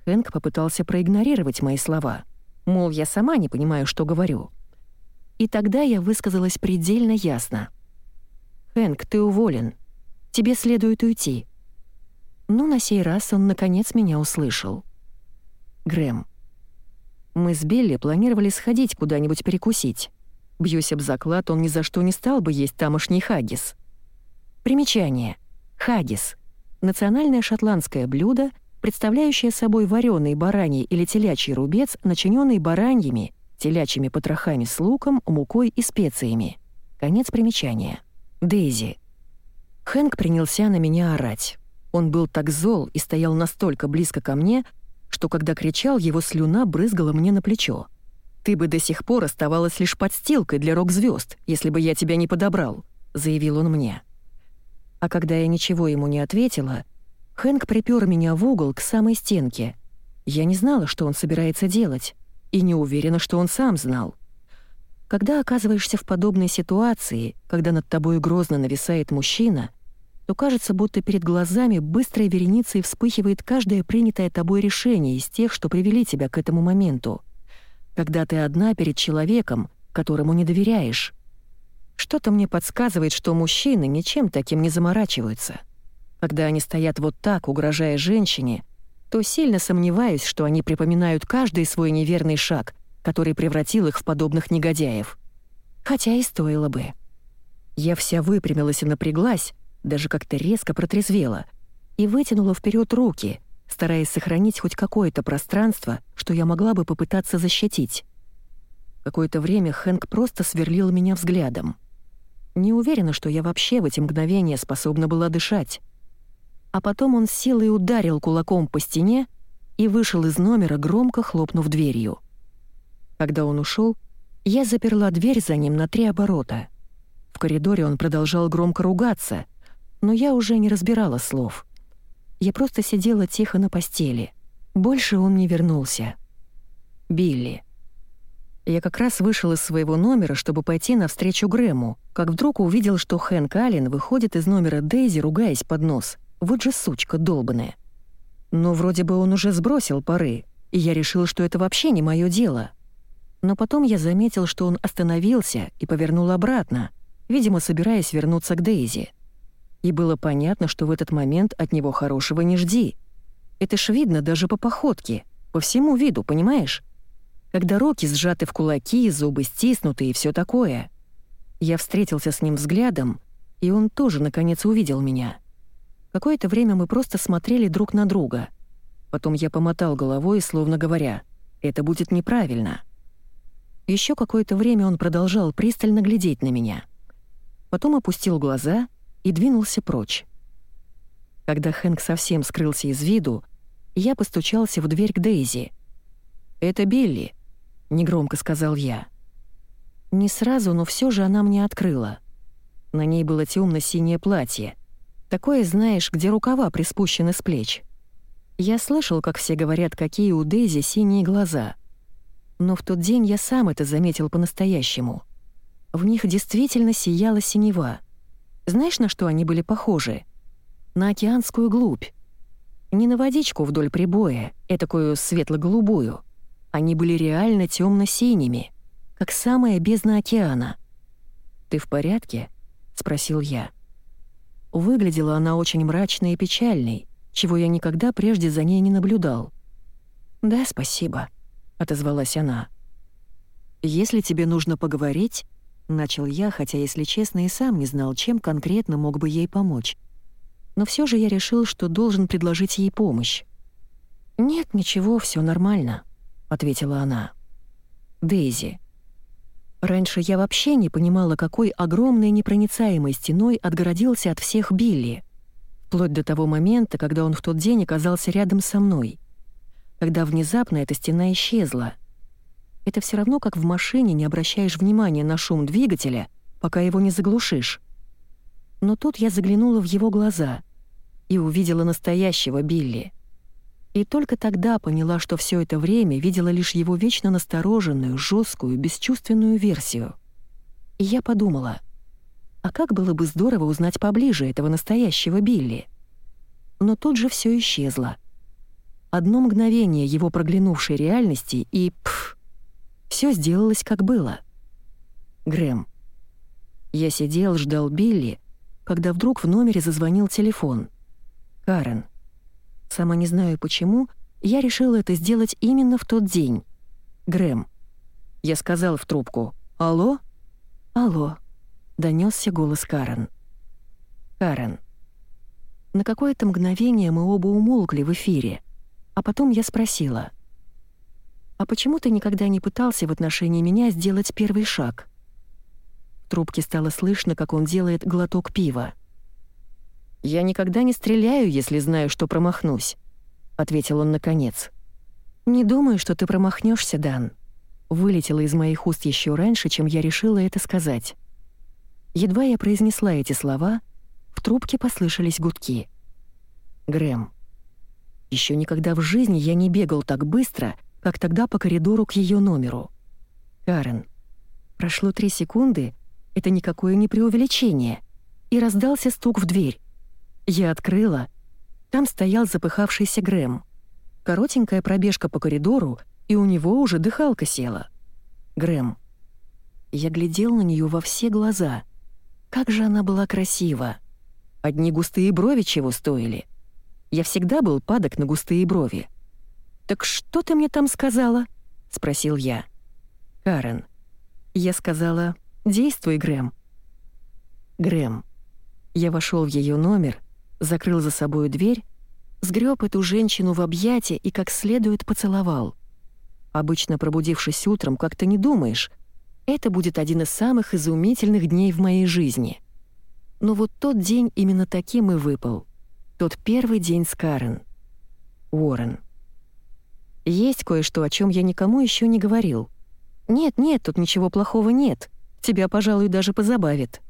Хэнк попытался проигнорировать мои слова, мол, я сама не понимаю, что говорю. И тогда я высказалась предельно ясно. «Хэнк, ты уволен. Тебе следует уйти». Но на сей раз он наконец меня услышал. Грэм. Мы с Билли планировали сходить куда-нибудь перекусить. Бьюсь об заклад, он ни за что не стал бы есть тамошний хаггис. Примечание. Хаггис — национальное шотландское блюдо, представляющее собой вареный бараний или телячий рубец, начиненный бараньями, телячьими потрохами с луком, мукой и специями. Конец примечания. Дейзи. Хэнк принялся на меня орать. Он был так зол и стоял настолько близко ко мне, что когда кричал, его слюна брызгала мне на плечо. «Ты бы до сих пор оставалась лишь подстилкой для рок-звезд, если бы я тебя не подобрал», — заявил он мне. А когда я ничего ему не ответила, Хэнк припер меня в угол к самой стенке. Я не знала, что он собирается делать, и не уверена, что он сам знал. Когда оказываешься в подобной ситуации, когда над тобой грозно нависает мужчина, то кажется, будто перед глазами быстрой вереницей вспыхивает каждое принятое тобой решение из тех, что привели тебя к этому моменту. Когда ты одна перед человеком, которому не доверяешь. Что-то мне подсказывает, что мужчины ничем таким не заморачиваются. Когда они стоят вот так, угрожая женщине, то сильно сомневаюсь, что они припоминают каждый свой неверный шаг, который превратил их в подобных негодяев. Хотя и стоило бы. Я вся выпрямилась и напряглась, даже как-то резко протрезвела, и вытянула вперед руки, стараясь сохранить хоть какое-то пространство, что я могла бы попытаться защитить. Какое-то время Хэнк просто сверлил меня взглядом. Не уверена, что я вообще в эти мгновения способна была дышать. А потом он силой ударил кулаком по стене и вышел из номера, громко хлопнув дверью. Когда он ушел, я заперла дверь за ним на три оборота. В коридоре он продолжал громко ругаться, но я уже не разбирала слов. Я просто сидела тихо на постели. Больше он не вернулся. Билли. Я как раз вышел из своего номера, чтобы пойти навстречу Грэму, как вдруг увидел, что Хэнк Аллен выходит из номера Дейзи, ругаясь под нос. Вот же сучка долбаная. Но вроде бы он уже сбросил пары, и я решил, что это вообще не мое дело. Но потом я заметил, что он остановился и повернул обратно, видимо, собираясь вернуться к Дейзи. И было понятно, что в этот момент от него хорошего не жди. Это ж видно даже по походке, по всему виду, понимаешь? Когда руки сжаты в кулаки, зубы стиснуты и все такое. Я встретился с ним взглядом, и он тоже, наконец, увидел меня. Какое-то время мы просто смотрели друг на друга. Потом я помотал головой, словно говоря, «Это будет неправильно». Еще какое-то время он продолжал пристально глядеть на меня. Потом опустил глаза и двинулся прочь. Когда Хэнк совсем скрылся из виду, я постучался в дверь к Дейзи. «Это Билли», негромко сказал я. Не сразу, но все же она мне открыла. На ней было темно-синее платье. Такое, знаешь, где рукава приспущены с плеч. Я слышал, как все говорят, какие у Дейзи синие глаза. Но в тот день я сам это заметил по-настоящему. В них действительно сияла синева. Знаешь, на что они были похожи? На океанскую глубь. Не на водичку вдоль прибоя, этакую светло-голубую — они были реально темно-синими, как самая бездна океана. «Ты в порядке?» — спросил я. Выглядела она очень мрачной и печальной, чего я никогда прежде за ней не наблюдал. «Да, спасибо», — отозвалась она. «Если тебе нужно поговорить», — начал я, хотя, если честно, и сам не знал, чем конкретно мог бы ей помочь. Но все же я решил, что должен предложить ей помощь. «Нет, ничего, все нормально», ответила она. Дейзи. Раньше я вообще не понимала, какой огромной непроницаемой стеной отгородился от всех Билли. Вплоть до того момента, когда он в тот день оказался рядом со мной. Когда внезапно эта стена исчезла. Это все равно, как в машине не обращаешь внимания на шум двигателя, пока его не заглушишь. Но тут я заглянула в его глаза и увидела настоящего Билли — и только тогда поняла, что все это время видела лишь его вечно настороженную, жесткую, бесчувственную версию. И я подумала, а как было бы здорово узнать поближе этого настоящего Билли? Но тут же все исчезло. Одно мгновение его проглянувшей реальности, и пф, все сделалось как было. Грэм. Я сидел, ждал Билли, когда вдруг в номере зазвонил телефон. Карен. Сама не знаю почему, я решила это сделать именно в тот день. Грэм. Я сказал в трубку «Алло?» «Алло», — донесся голос Карен. Карен. На какое-то мгновение мы оба умолкли в эфире, а потом я спросила. «А почему ты никогда не пытался в отношении меня сделать первый шаг?» В трубке стало слышно, как он делает глоток пива. «Я никогда не стреляю, если знаю, что промахнусь», — ответил он наконец. «Не думаю, что ты промахнешься, Дан», — вылетело из моих уст еще раньше, чем я решила это сказать. Едва я произнесла эти слова, в трубке послышались гудки. Грэм. Еще никогда в жизни я не бегал так быстро, как тогда по коридору к ее номеру. Карен. Прошло три секунды, это никакое не преувеличение, и раздался стук в дверь. Я открыла. Там стоял запыхавшийся Грэм. Коротенькая пробежка по коридору, и у него уже дыхалка села. Грэм. Я глядел на нее во все глаза. Как же она была красива. Одни густые брови чего стоили. Я всегда был падок на густые брови. «Так что ты мне там сказала?» — спросил я. «Карен». Я сказала, «Действуй, Грэм». Грэм. Я вошел в ее номер, закрыл за собой дверь, сгреб эту женщину в объятия и как следует поцеловал. Обычно пробудившись утром, как-то не думаешь, это будет один из самых изумительных дней в моей жизни. Но вот тот день именно таким и выпал. Тот первый день с Карен. Уоррен. Есть кое-что, о чем я никому еще не говорил. Нет-нет, тут ничего плохого нет. Тебя, пожалуй, даже позабавит.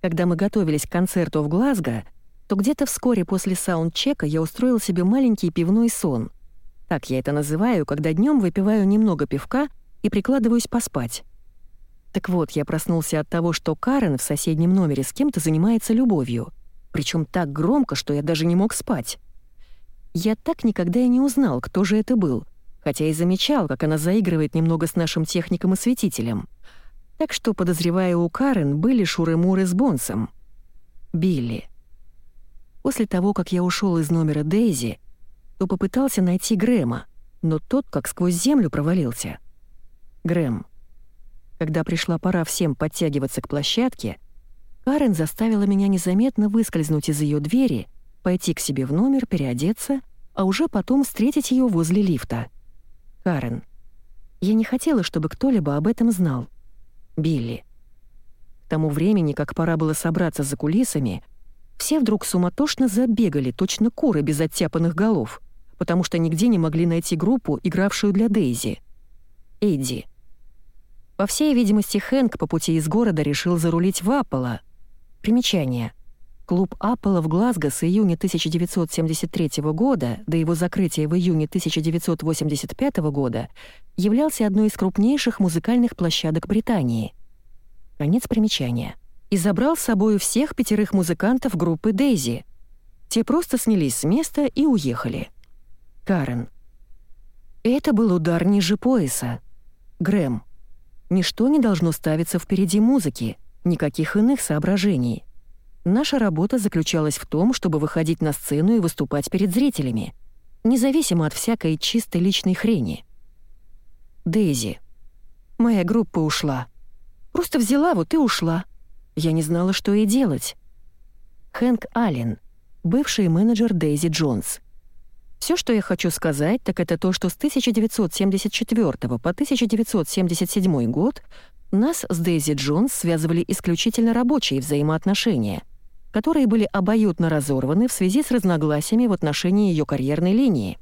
Когда мы готовились к концерту в Глазго, то где-то вскоре после саундчека я устроил себе маленький пивной сон. Так я это называю, когда днем выпиваю немного пивка и прикладываюсь поспать. Так вот, я проснулся от того, что Карен в соседнем номере с кем-то занимается любовью. Причем так громко, что я даже не мог спать. Я так никогда и не узнал, кто же это был, хотя и замечал, как она заигрывает немного с нашим техником-осветителем. Так что, подозревая у Карен, были шуры-муры с Бонсом. Билли. После того, как я ушел из номера Дейзи, то попытался найти Грэма, но тот как сквозь землю провалился. Грэм. Когда пришла пора всем подтягиваться к площадке, Карен заставила меня незаметно выскользнуть из ее двери, пойти к себе в номер, переодеться, а уже потом встретить ее возле лифта. Карен. Я не хотела, чтобы кто-либо об этом знал. Билли. К тому времени, как пора было собраться за кулисами, все вдруг суматошно забегали, точно куры без оттяпанных голов, потому что нигде не могли найти группу, игравшую для Дейзи. Эдди. По всей видимости, Хэнк по пути из города решил зарулить в Апполо. Примечание. Клуб Апполо в Глазго с июня 1973 года до его закрытия в июне 1985 года являлся одной из крупнейших музыкальных площадок Британии. Конец примечания и забрал с собой всех пятерых музыкантов группы «Дейзи». Те просто снялись с места и уехали. Карен. Это был удар ниже пояса. Грэм. Ничто не должно ставиться впереди музыки, никаких иных соображений. Наша работа заключалась в том, чтобы выходить на сцену и выступать перед зрителями, независимо от всякой чистой личной хрени. Дейзи. Моя группа ушла. Просто взяла вот и ушла. Я не знала, что и делать. Хэнк Аллен, бывший менеджер Дейзи Джонс. Все, что я хочу сказать, так это то, что с 1974 по 1977 год нас с Дейзи Джонс связывали исключительно рабочие взаимоотношения, которые были обоюдно разорваны в связи с разногласиями в отношении ее карьерной линии.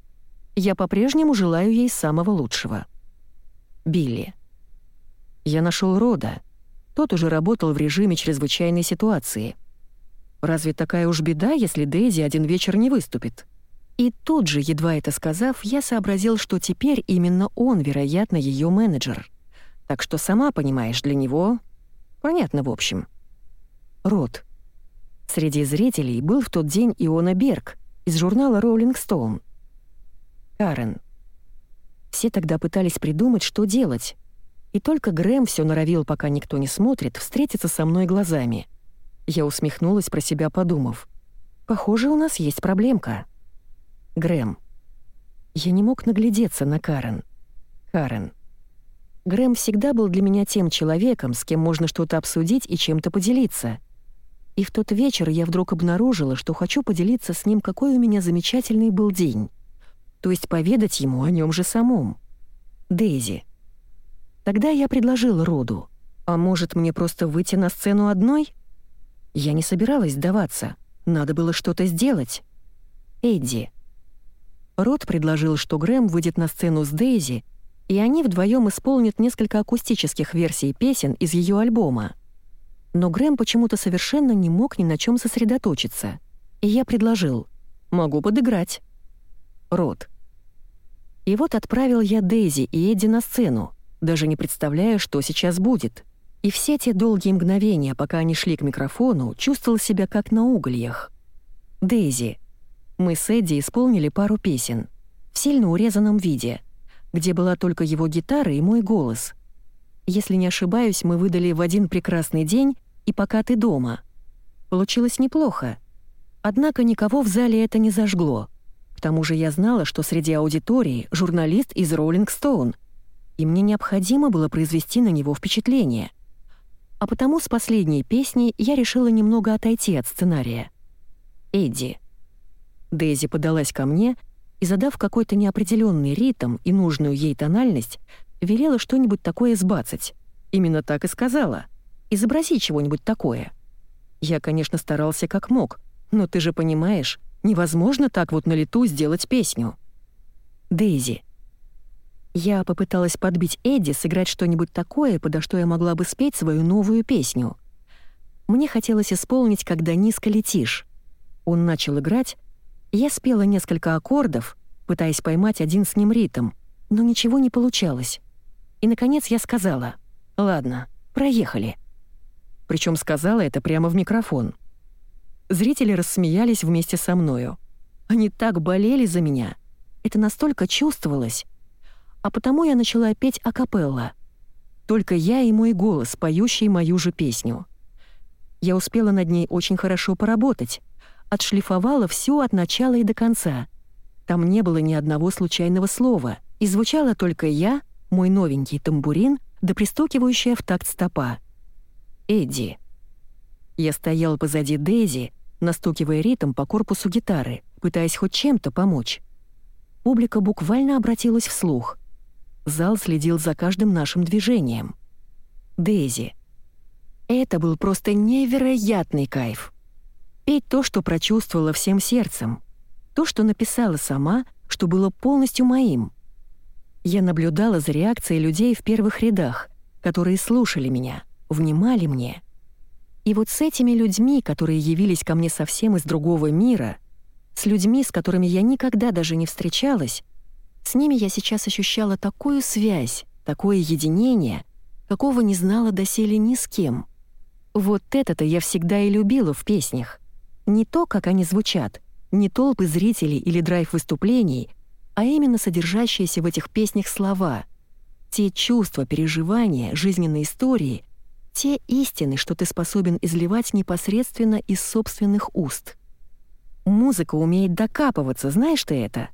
Я по-прежнему желаю ей самого лучшего. Билли. Я нашел Рода, тот уже работал в режиме чрезвычайной ситуации. Разве такая уж беда, если Дейзи один вечер не выступит? И тут же, едва это сказав, я сообразил, что теперь именно он, вероятно, ее менеджер. Так что сама понимаешь, для него... Понятно, в общем. Рот. Среди зрителей был в тот день Иона Берг из журнала Rolling Stone. Карен. Все тогда пытались придумать, что делать, И только Грэм все норовил, пока никто не смотрит, встретиться со мной глазами. Я усмехнулась про себя, подумав. «Похоже, у нас есть проблемка». Грэм. Я не мог наглядеться на Карен. Карен. Грэм всегда был для меня тем человеком, с кем можно что-то обсудить и чем-то поделиться. И в тот вечер я вдруг обнаружила, что хочу поделиться с ним, какой у меня замечательный был день. То есть поведать ему о нем же самом. Дейзи. Тогда я предложила Роду. А может, мне просто выйти на сцену одной? Я не собиралась сдаваться. Надо было что-то сделать. Эдди. Род предложил, что Грэм выйдет на сцену с Дейзи, и они вдвоем исполнят несколько акустических версий песен из ее альбома. Но Грэм почему-то совершенно не мог ни на чем сосредоточиться. И я предложил «Могу подыграть». Род. И вот отправил я Дейзи и Эдди на сцену, даже не представляя, что сейчас будет. И все те долгие мгновения, пока они шли к микрофону, чувствовал себя как на угольях. Дейзи. Мы с Эдди исполнили пару песен в сильно урезанном виде, где была только его гитара и мой голос. Если не ошибаюсь, мы выдали в один прекрасный день и пока ты дома. Получилось неплохо. Однако никого в зале это не зажгло. К тому же я знала, что среди аудитории журналист из Rolling Stone, и мне необходимо было произвести на него впечатление. А потому с последней песней я решила немного отойти от сценария. Эдди. Дейзи подалась ко мне и, задав какой-то неопределенный ритм и нужную ей тональность, велела что-нибудь такое сбацать. Именно так и сказала. «Изобрази чего-нибудь такое». Я, конечно, старался как мог, но ты же понимаешь, невозможно так вот на лету сделать песню. Дейзи. Я попыталась подбить Эдди сыграть что-нибудь такое, подо что я могла бы спеть свою новую песню. Мне хотелось исполнить «Когда низко летишь». Он начал играть, я спела несколько аккордов, пытаясь поймать один с ним ритм, но ничего не получалось. И, наконец, я сказала «Ладно, проехали». Причем сказала это прямо в микрофон. Зрители рассмеялись вместе со мною. Они так болели за меня. Это настолько чувствовалось а потому я начала петь акапелла. Только я и мой голос, поющий мою же песню. Я успела над ней очень хорошо поработать, отшлифовала всю от начала и до конца. Там не было ни одного случайного слова, и звучала только я, мой новенький тамбурин, да пристукивающая в такт стопа. Эдди. Я стоял позади Дейзи, настукивая ритм по корпусу гитары, пытаясь хоть чем-то помочь. Публика буквально обратилась вслух — Зал следил за каждым нашим движением. Дейзи. Это был просто невероятный кайф. Петь то, что прочувствовала всем сердцем. То, что написала сама, что было полностью моим. Я наблюдала за реакцией людей в первых рядах, которые слушали меня, внимали мне. И вот с этими людьми, которые явились ко мне совсем из другого мира, с людьми, с которыми я никогда даже не встречалась, с ними я сейчас ощущала такую связь, такое единение, какого не знала доселе ни с кем. Вот это-то я всегда и любила в песнях. Не то, как они звучат, не толпы зрителей или драйв выступлений, а именно содержащиеся в этих песнях слова. Те чувства, переживания, жизненные истории, те истины, что ты способен изливать непосредственно из собственных уст. Музыка умеет докапываться, знаешь ты это?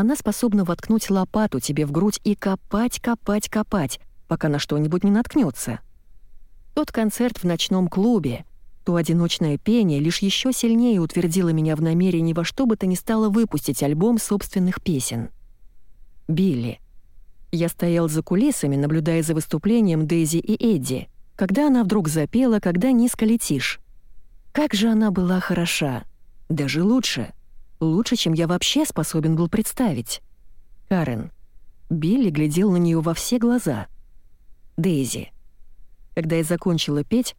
Она способна воткнуть лопату тебе в грудь и копать, копать, копать, пока на что-нибудь не наткнется. Тот концерт в ночном клубе, то одиночное пение лишь еще сильнее утвердило меня в намерении во что бы то ни стало выпустить альбом собственных песен. Билли. Я стоял за кулисами, наблюдая за выступлением Дейзи и Эдди, когда она вдруг запела «Когда низко летишь». Как же она была хороша. Даже лучше — Лучше, чем я вообще способен был представить. Карен. Билли глядел на нее во все глаза. Дейзи. Когда я закончила петь,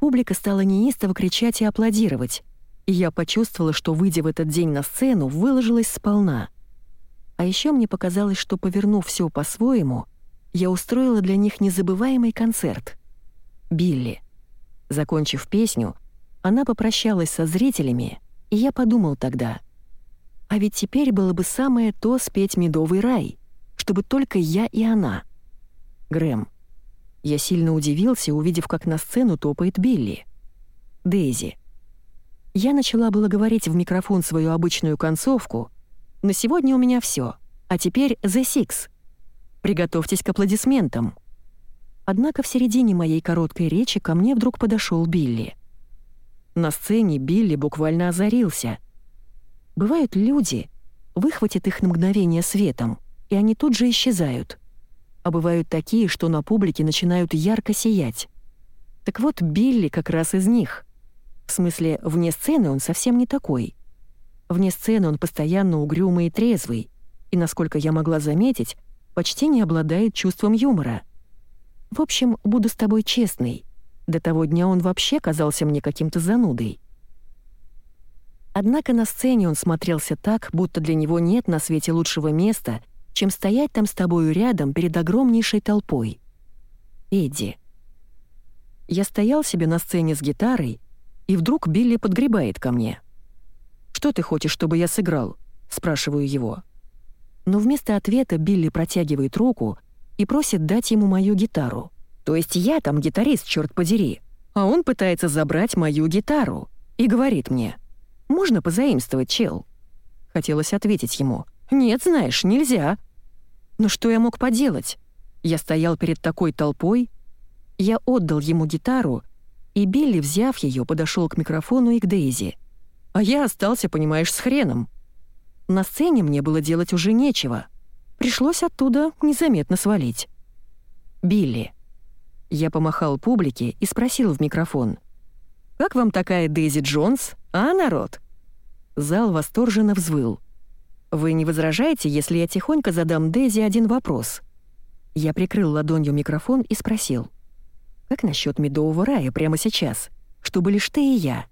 публика стала неистово кричать и аплодировать, и я почувствовала, что, выйдя в этот день на сцену, выложилась сполна. А еще мне показалось, что, повернув все по-своему, я устроила для них незабываемый концерт. Билли. Закончив песню, она попрощалась со зрителями, и я подумал тогда — а ведь теперь было бы самое то спеть «Медовый рай», чтобы только я и она. Грэм, Я сильно удивился, увидев, как на сцену топает Билли. Дейзи. Я начала было говорить в микрофон свою обычную концовку. На сегодня у меня все. А теперь The Six. Приготовьтесь к аплодисментам. Однако в середине моей короткой речи ко мне вдруг подошел Билли. На сцене Билли буквально озарился. Бывают люди, выхватит их на мгновение светом, и они тут же исчезают. А бывают такие, что на публике начинают ярко сиять. Так вот, Билли как раз из них. В смысле, вне сцены он совсем не такой. Вне сцены он постоянно угрюмый и трезвый, и, насколько я могла заметить, почти не обладает чувством юмора — в общем, буду с тобой честной. До того дня он вообще казался мне каким-то занудой. Однако на сцене он смотрелся так, будто для него нет на свете лучшего места, чем стоять там с тобою рядом перед огромнейшей толпой. Эдди. Я стоял себе на сцене с гитарой, и вдруг Билли подгребает ко мне. «Что ты хочешь, чтобы я сыграл?» — спрашиваю его. Но вместо ответа Билли протягивает руку и просит дать ему мою гитару. То есть я там гитарист, черт подери. А он пытается забрать мою гитару и говорит мне, «Можно позаимствовать, чел?» Хотелось ответить ему, «Нет, знаешь, нельзя». Но что я мог поделать? Я стоял перед такой толпой. Я отдал ему гитару, и Билли, взяв ее, подошел к микрофону и к Дейзи. А я остался, понимаешь, с хреном. На сцене мне было делать уже нечего — Пришлось оттуда незаметно свалить. «Билли». Я помахал публике и спросил в микрофон. «Как вам такая Дейзи Джонс, а, народ?» Зал восторженно взвыл. «Вы не возражаете, если я тихонько задам Дейзи один вопрос?» Я прикрыл ладонью микрофон и спросил. «Как насчет медового рая прямо сейчас, чтобы лишь ты и я?»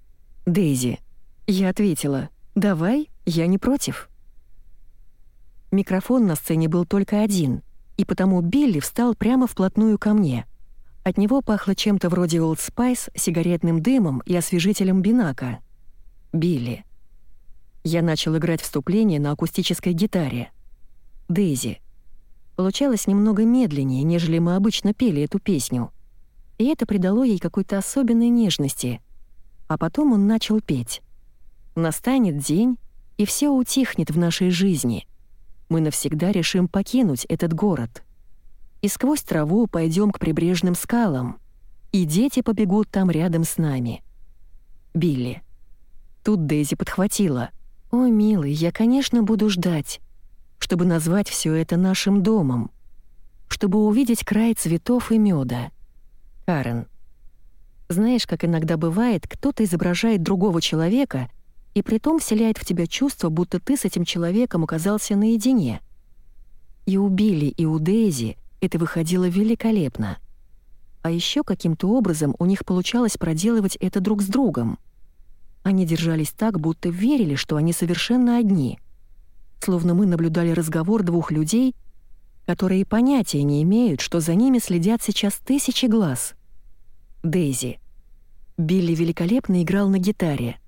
«Дейзи». Я ответила. «Давай, я не против». Микрофон на сцене был только один, и потому Билли встал прямо вплотную ко мне. От него пахло чем-то вроде Old Spice, сигаретным дымом и освежителем бинака. Билли. Я начал играть вступление на акустической гитаре. Дейзи. Получалось немного медленнее, нежели мы обычно пели эту песню. И это придало ей какой-то особенной нежности. А потом он начал петь. «Настанет день, и все утихнет в нашей жизни», мы навсегда решим покинуть этот город. И сквозь траву пойдем к прибрежным скалам, и дети побегут там рядом с нами. Билли. Тут Дейзи подхватила. «О, милый, я, конечно, буду ждать, чтобы назвать все это нашим домом, чтобы увидеть край цветов и меда. Карен. Знаешь, как иногда бывает, кто-то изображает другого человека — и притом вселяет в тебя чувство, будто ты с этим человеком оказался наедине. И у Билли, и у Дейзи это выходило великолепно. А еще каким-то образом у них получалось проделывать это друг с другом. Они держались так, будто верили, что они совершенно одни. Словно мы наблюдали разговор двух людей, которые понятия не имеют, что за ними следят сейчас тысячи глаз. Дейзи. Билли великолепно играл на гитаре.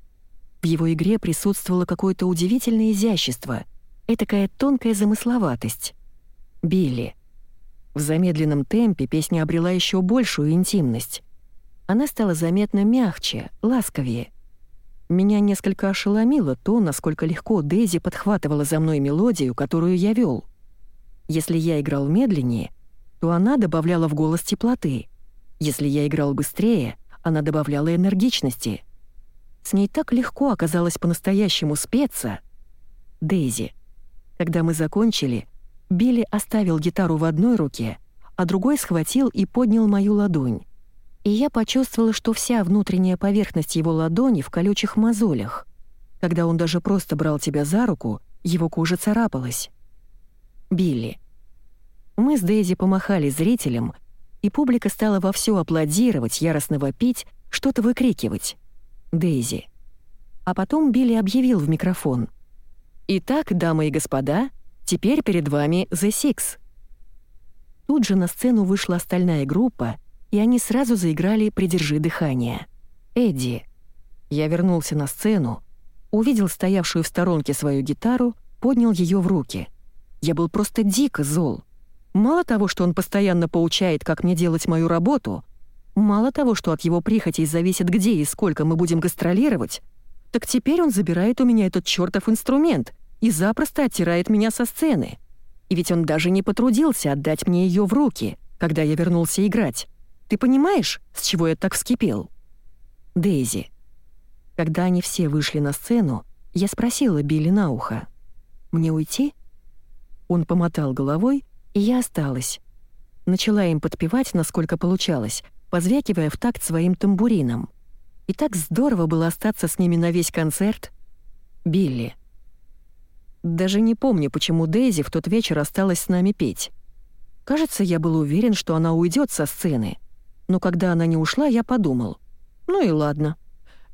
В его игре присутствовало какое-то удивительное изящество, этакая тонкая замысловатость. Билли. В замедленном темпе песня обрела еще большую интимность. Она стала заметно мягче, ласковее. Меня несколько ошеломило то, насколько легко Дейзи подхватывала за мной мелодию, которую я вел. Если я играл медленнее, то она добавляла в голос теплоты. Если я играл быстрее, она добавляла энергичности — с ней так легко оказалось по-настоящему спеться. Дейзи. Когда мы закончили, Билли оставил гитару в одной руке, а другой схватил и поднял мою ладонь. И я почувствовала, что вся внутренняя поверхность его ладони в колючих мозолях. Когда он даже просто брал тебя за руку, его кожа царапалась. Билли. Мы с Дейзи помахали зрителям, и публика стала вовсю аплодировать, яростно вопить, что-то выкрикивать. Дейзи. А потом Билли объявил в микрофон. «Итак, дамы и господа, теперь перед вами The Six». Тут же на сцену вышла остальная группа, и они сразу заиграли «Придержи дыхание». «Эдди». Я вернулся на сцену, увидел стоявшую в сторонке свою гитару, поднял ее в руки. Я был просто дико зол. Мало того, что он постоянно поучает, как мне делать мою работу, мало того, что от его прихотей зависит, где и сколько мы будем гастролировать, так теперь он забирает у меня этот чертов инструмент и запросто оттирает меня со сцены. И ведь он даже не потрудился отдать мне ее в руки, когда я вернулся играть. Ты понимаешь, с чего я так вскипел? Дейзи. Когда они все вышли на сцену, я спросила Билли на ухо. «Мне уйти?» Он помотал головой, и я осталась. Начала им подпевать, насколько получалось, позвякивая в такт своим тамбурином. И так здорово было остаться с ними на весь концерт. Билли. Даже не помню, почему Дейзи в тот вечер осталась с нами петь. Кажется, я был уверен, что она уйдет со сцены. Но когда она не ушла, я подумал. Ну и ладно.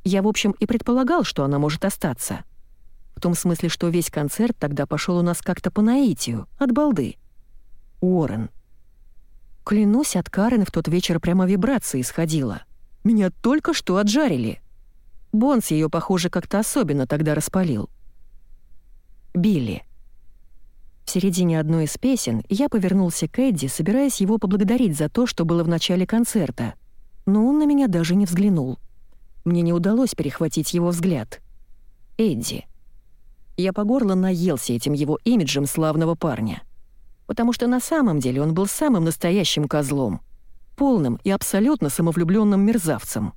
Я, в общем, и предполагал, что она может остаться. В том смысле, что весь концерт тогда пошел у нас как-то по наитию, от балды. Уоррен. Клянусь, от Карен в тот вечер прямо вибрация исходила. Меня только что отжарили. Бонс ее, похоже, как-то особенно тогда распалил. Билли. В середине одной из песен я повернулся к Эдди, собираясь его поблагодарить за то, что было в начале концерта. Но он на меня даже не взглянул. Мне не удалось перехватить его взгляд. Эдди. Я по горло наелся этим его имиджем славного парня. Потому что на самом деле он был самым настоящим козлом. Полным и абсолютно самовлюбленным мерзавцем.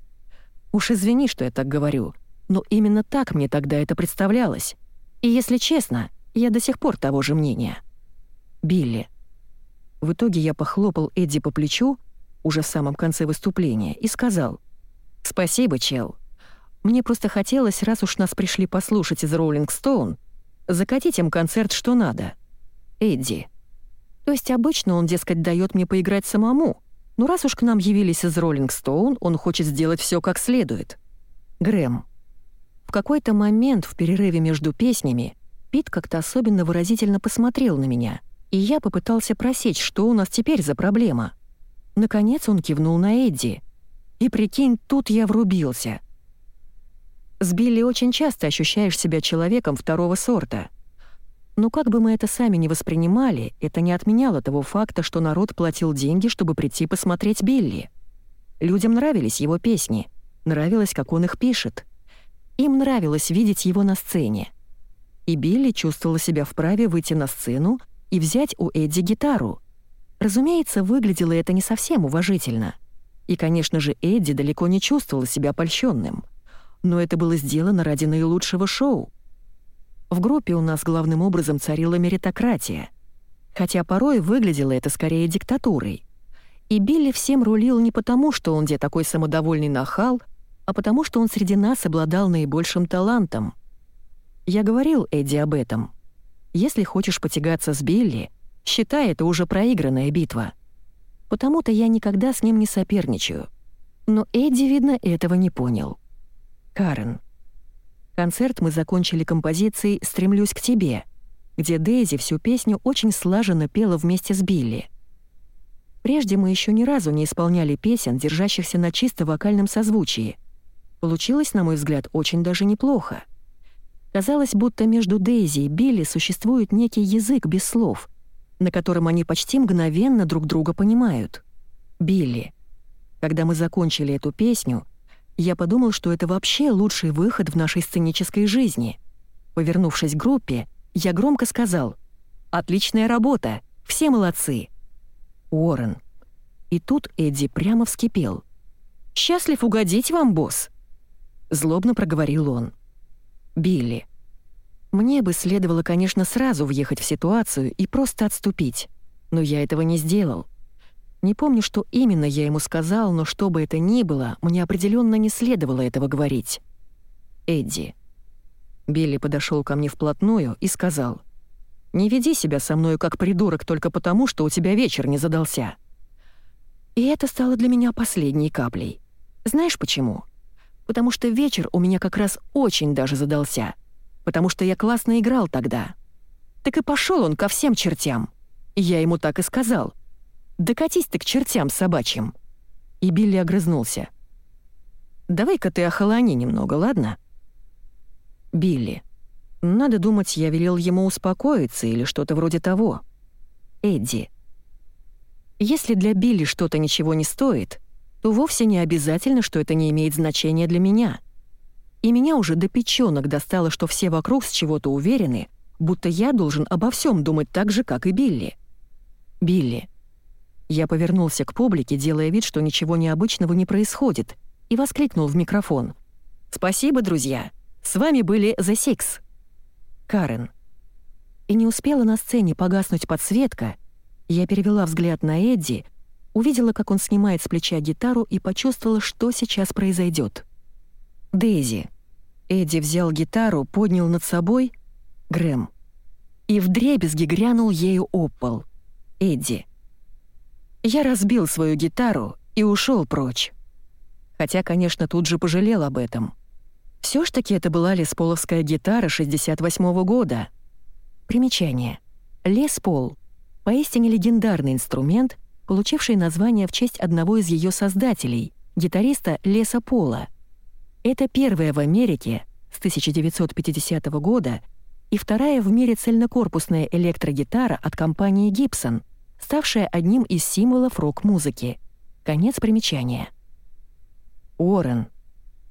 Уж извини, что я так говорю, но именно так мне тогда это представлялось. И если честно, я до сих пор того же мнения. Билли. В итоге я похлопал Эдди по плечу, уже в самом конце выступления, и сказал — «Спасибо, чел. Мне просто хотелось, раз уж нас пришли послушать из Роллинг Стоун, закатить им концерт что надо. Эдди. То есть обычно он, дескать, дает мне поиграть самому, но раз уж к нам явились из Роллинг Стоун, он хочет сделать все как следует. Грэм. В какой-то момент в перерыве между песнями Пит как-то особенно выразительно посмотрел на меня, и я попытался просечь, что у нас теперь за проблема. Наконец он кивнул на Эдди — и прикинь, тут я врубился. С Билли очень часто ощущаешь себя человеком второго сорта. Но как бы мы это сами не воспринимали, это не отменяло того факта, что народ платил деньги, чтобы прийти посмотреть Билли. Людям нравились его песни, нравилось, как он их пишет. Им нравилось видеть его на сцене. И Билли чувствовала себя вправе выйти на сцену и взять у Эдди гитару. Разумеется, выглядело это не совсем уважительно — и, конечно же, Эдди далеко не чувствовал себя польщенным. Но это было сделано ради наилучшего шоу. В группе у нас главным образом царила меритократия. Хотя порой выглядело это скорее диктатурой. И Билли всем рулил не потому, что он где такой самодовольный нахал, а потому что он среди нас обладал наибольшим талантом. Я говорил Эдди об этом. Если хочешь потягаться с Билли, считай это уже проигранная битва — потому-то я никогда с ним не соперничаю. Но Эдди, видно, этого не понял. Карен. Концерт мы закончили композицией «Стремлюсь к тебе», где Дейзи всю песню очень слаженно пела вместе с Билли. Прежде мы еще ни разу не исполняли песен, держащихся на чисто вокальном созвучии. Получилось, на мой взгляд, очень даже неплохо. Казалось, будто между Дейзи и Билли существует некий язык без слов, на котором они почти мгновенно друг друга понимают. Билли. Когда мы закончили эту песню, я подумал, что это вообще лучший выход в нашей сценической жизни. Повернувшись к группе, я громко сказал «Отличная работа! Все молодцы!» Уоррен. И тут Эдди прямо вскипел. «Счастлив угодить вам, босс!» Злобно проговорил он. «Билли, мне бы следовало, конечно, сразу въехать в ситуацию и просто отступить, но я этого не сделал. Не помню, что именно я ему сказал, но что бы это ни было, мне определенно не следовало этого говорить. Эдди. Билли подошел ко мне вплотную и сказал, «Не веди себя со мной как придурок только потому, что у тебя вечер не задался». И это стало для меня последней каплей. Знаешь почему? Потому что вечер у меня как раз очень даже задался — потому что я классно играл тогда. Так и пошел он ко всем чертям. Я ему так и сказал. «Докатись ты к чертям собачьим». И Билли огрызнулся. «Давай-ка ты охолони немного, ладно?» Билли. Надо думать, я велел ему успокоиться или что-то вроде того. Эдди. Если для Билли что-то ничего не стоит, то вовсе не обязательно, что это не имеет значения для меня. И меня уже до печёнок достало, что все вокруг с чего-то уверены, будто я должен обо всем думать так же, как и Билли. Билли. Я повернулся к публике, делая вид, что ничего необычного не происходит, и воскликнул в микрофон. «Спасибо, друзья! С вами были The Six!» Карен. И не успела на сцене погаснуть подсветка, я перевела взгляд на Эдди, увидела, как он снимает с плеча гитару и почувствовала, что сейчас произойдет. Дейзи. Эдди взял гитару, поднял над собой Грэм. И вдребезги грянул ею об пол. Эдди. Я разбил свою гитару и ушел прочь. Хотя, конечно, тут же пожалел об этом. Все ж таки это была лесполовская гитара 68 -го года. Примечание. Лес Пол — поистине легендарный инструмент, получивший название в честь одного из ее создателей, гитариста Леса Пола. Это первая в Америке с 1950 года и вторая в мире цельнокорпусная электрогитара от компании Gibson, ставшая одним из символов рок-музыки. Конец примечания. Уоррен.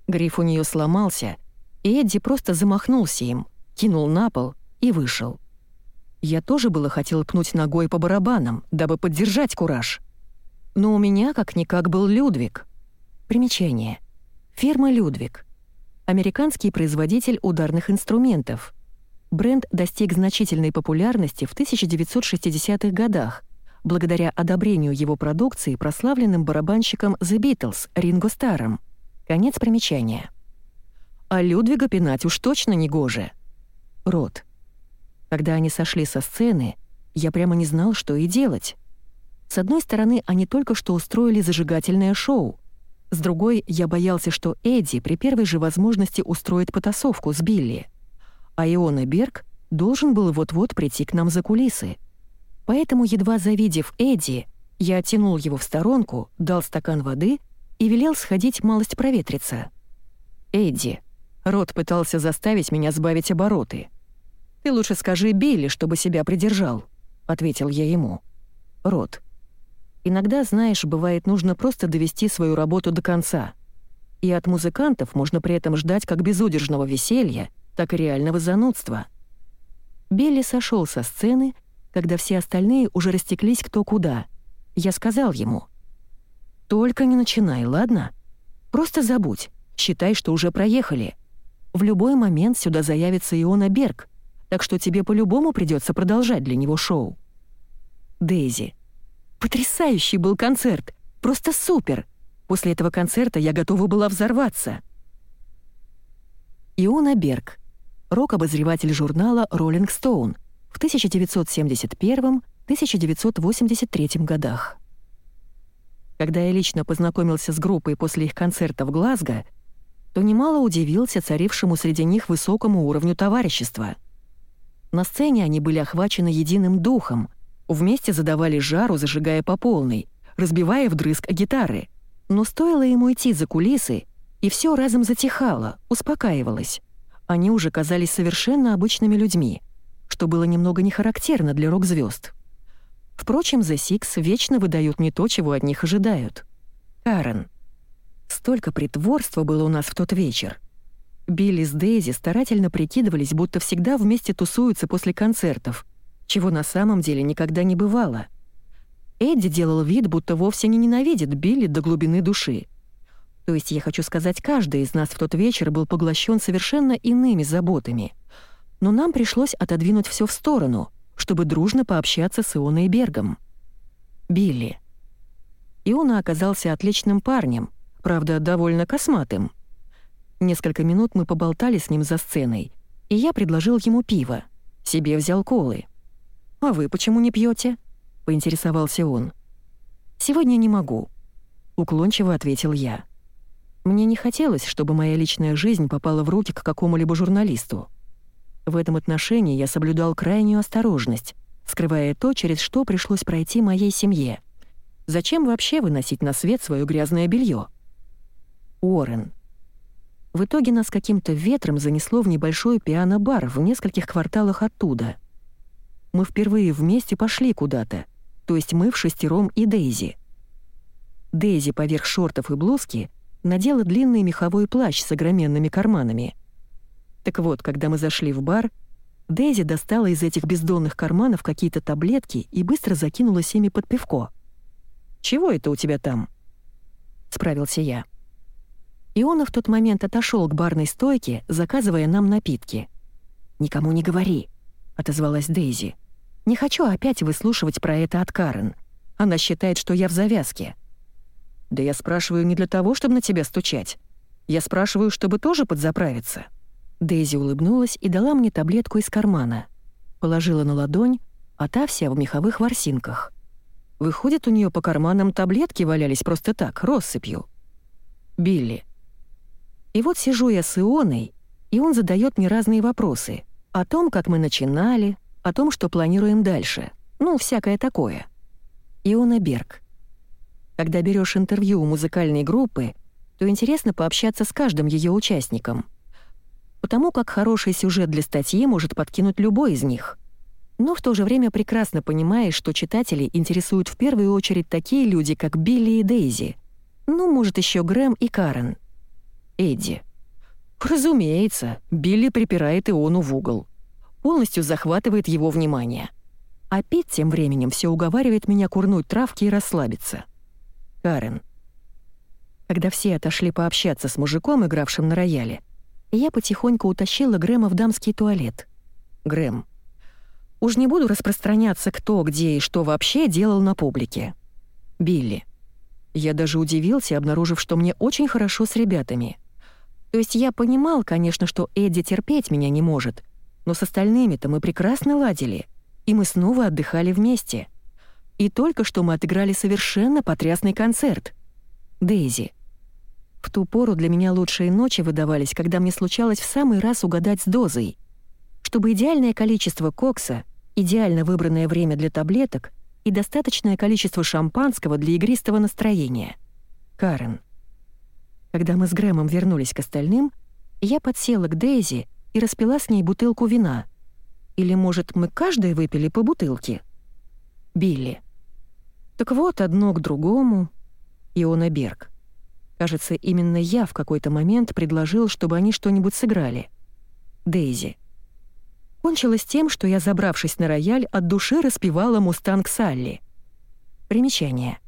Гриф у нее сломался, и Эдди просто замахнулся им, кинул на пол и вышел. Я тоже было хотел пнуть ногой по барабанам, дабы поддержать кураж. Но у меня как-никак был Людвиг. Примечание. Фирма «Людвиг». Американский производитель ударных инструментов. Бренд достиг значительной популярности в 1960-х годах благодаря одобрению его продукции прославленным барабанщиком The Beatles Ринго Старом. Конец примечания. А Людвига пинать уж точно не гоже. Рот. Когда они сошли со сцены, я прямо не знал, что и делать. С одной стороны, они только что устроили зажигательное шоу. С другой, я боялся, что Эдди при первой же возможности устроит потасовку с Билли. А Иона Берг должен был вот-вот прийти к нам за кулисы. Поэтому, едва завидев Эдди, я оттянул его в сторонку, дал стакан воды и велел сходить малость проветриться. «Эдди». Рот пытался заставить меня сбавить обороты — «Ты лучше скажи Билли, чтобы себя придержал», — ответил я ему. Рот. Иногда, знаешь, бывает нужно просто довести свою работу до конца. И от музыкантов можно при этом ждать как безудержного веселья, так и реального занудства. Билли сошел со сцены, когда все остальные уже растеклись кто куда. Я сказал ему, «Только не начинай, ладно? Просто забудь, считай, что уже проехали. В любой момент сюда заявится Иона Берг, так что тебе по-любому придется продолжать для него шоу. Дейзи. Потрясающий был концерт. Просто супер. После этого концерта я готова была взорваться. Иона Берг. Рок-обозреватель журнала Rolling Stone в 1971-1983 годах. Когда я лично познакомился с группой после их концерта в Глазго, то немало удивился царившему среди них высокому уровню товарищества — на сцене они были охвачены единым духом, вместе задавали жару, зажигая по полной, разбивая вдрызг гитары. Но стоило ему идти за кулисы, и все разом затихало, успокаивалось. Они уже казались совершенно обычными людьми, что было немного не характерно для рок-звезд. Впрочем, The Six вечно выдают не то, чего от них ожидают. Карен. Столько притворства было у нас в тот вечер. Билли с Дейзи старательно прикидывались, будто всегда вместе тусуются после концертов, чего на самом деле никогда не бывало. Эдди делал вид, будто вовсе не ненавидит Билли до глубины души. То есть, я хочу сказать, каждый из нас в тот вечер был поглощен совершенно иными заботами. Но нам пришлось отодвинуть все в сторону, чтобы дружно пообщаться с Ионой Бергом. Билли. Иона оказался отличным парнем, правда, довольно косматым — Несколько минут мы поболтали с ним за сценой, и я предложил ему пиво. Себе взял колы. «А вы почему не пьете? поинтересовался он. «Сегодня не могу», — уклончиво ответил я. Мне не хотелось, чтобы моя личная жизнь попала в руки к какому-либо журналисту. В этом отношении я соблюдал крайнюю осторожность, скрывая то, через что пришлось пройти моей семье. Зачем вообще выносить на свет свое грязное белье? Уоррен. В итоге нас каким-то ветром занесло в небольшой пиано-бар в нескольких кварталах оттуда. Мы впервые вместе пошли куда-то, то есть мы в шестером и Дейзи. Дейзи поверх шортов и блузки надела длинный меховой плащ с огроменными карманами. Так вот, когда мы зашли в бар, Дейзи достала из этих бездонных карманов какие-то таблетки и быстро закинула ими под пивко. «Чего это у тебя там?» — справился я. И он в тот момент отошел к барной стойке, заказывая нам напитки. «Никому не говори», — отозвалась Дейзи. «Не хочу опять выслушивать про это от Карен. Она считает, что я в завязке». «Да я спрашиваю не для того, чтобы на тебя стучать. Я спрашиваю, чтобы тоже подзаправиться». Дейзи улыбнулась и дала мне таблетку из кармана. Положила на ладонь, а та вся в меховых ворсинках. Выходит, у нее по карманам таблетки валялись просто так, россыпью. Билли. И вот сижу я с Ионой, и он задает мне разные вопросы. О том, как мы начинали, о том, что планируем дальше. Ну, всякое такое. Иона Берг. Когда берешь интервью у музыкальной группы, то интересно пообщаться с каждым ее участником — потому как хороший сюжет для статьи может подкинуть любой из них. Но в то же время прекрасно понимаешь, что читателей интересуют в первую очередь такие люди, как Билли и Дейзи. Ну, может, еще Грэм и Карен. Эдди. Разумеется, Билли припирает Иону в угол. Полностью захватывает его внимание. А Пит тем временем все уговаривает меня курнуть травки и расслабиться. Карен. Когда все отошли пообщаться с мужиком, игравшим на рояле, я потихоньку утащила Грэма в дамский туалет. Грэм. Уж не буду распространяться, кто, где и что вообще делал на публике. Билли. Я даже удивился, обнаружив, что мне очень хорошо с ребятами. То есть я понимал, конечно, что Эдди терпеть меня не может, но с остальными-то мы прекрасно ладили, и мы снова отдыхали вместе. И только что мы отыграли совершенно потрясный концерт. Дейзи. В ту пору для меня лучшие ночи выдавались, когда мне случалось в самый раз угадать с дозой. Чтобы идеальное количество кокса, идеально выбранное время для таблеток и достаточное количество шампанского для игристого настроения. Карен. Когда мы с Грэмом вернулись к остальным, я подсела к Дейзи и распила с ней бутылку вина. Или, может, мы каждая выпили по бутылке? Билли. Так вот, одно к другому. Иона Берг. Кажется, именно я в какой-то момент предложил, чтобы они что-нибудь сыграли. Дейзи. Кончилось тем, что я, забравшись на рояль, от души распевала «Мустанг Салли». Примечание.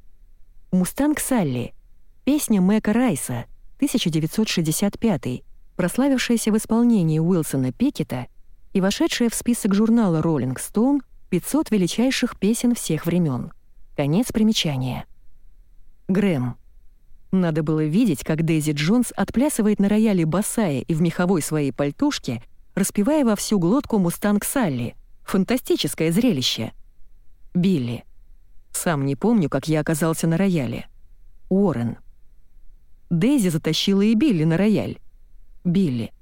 «Мустанг Салли» — песня Мэка Райса, 1965 прославившаяся в исполнении Уилсона Пикета и вошедшая в список журнала Rolling Stone 500 величайших песен всех времен. Конец примечания. Грэм. Надо было видеть, как Дейзи Джонс отплясывает на рояле босая и в меховой своей пальтушке, распевая во всю глотку «Мустанг Салли». Фантастическое зрелище. Билли. Сам не помню, как я оказался на рояле. Уоррен. Дейзи затащила и Билли на рояль. Билли.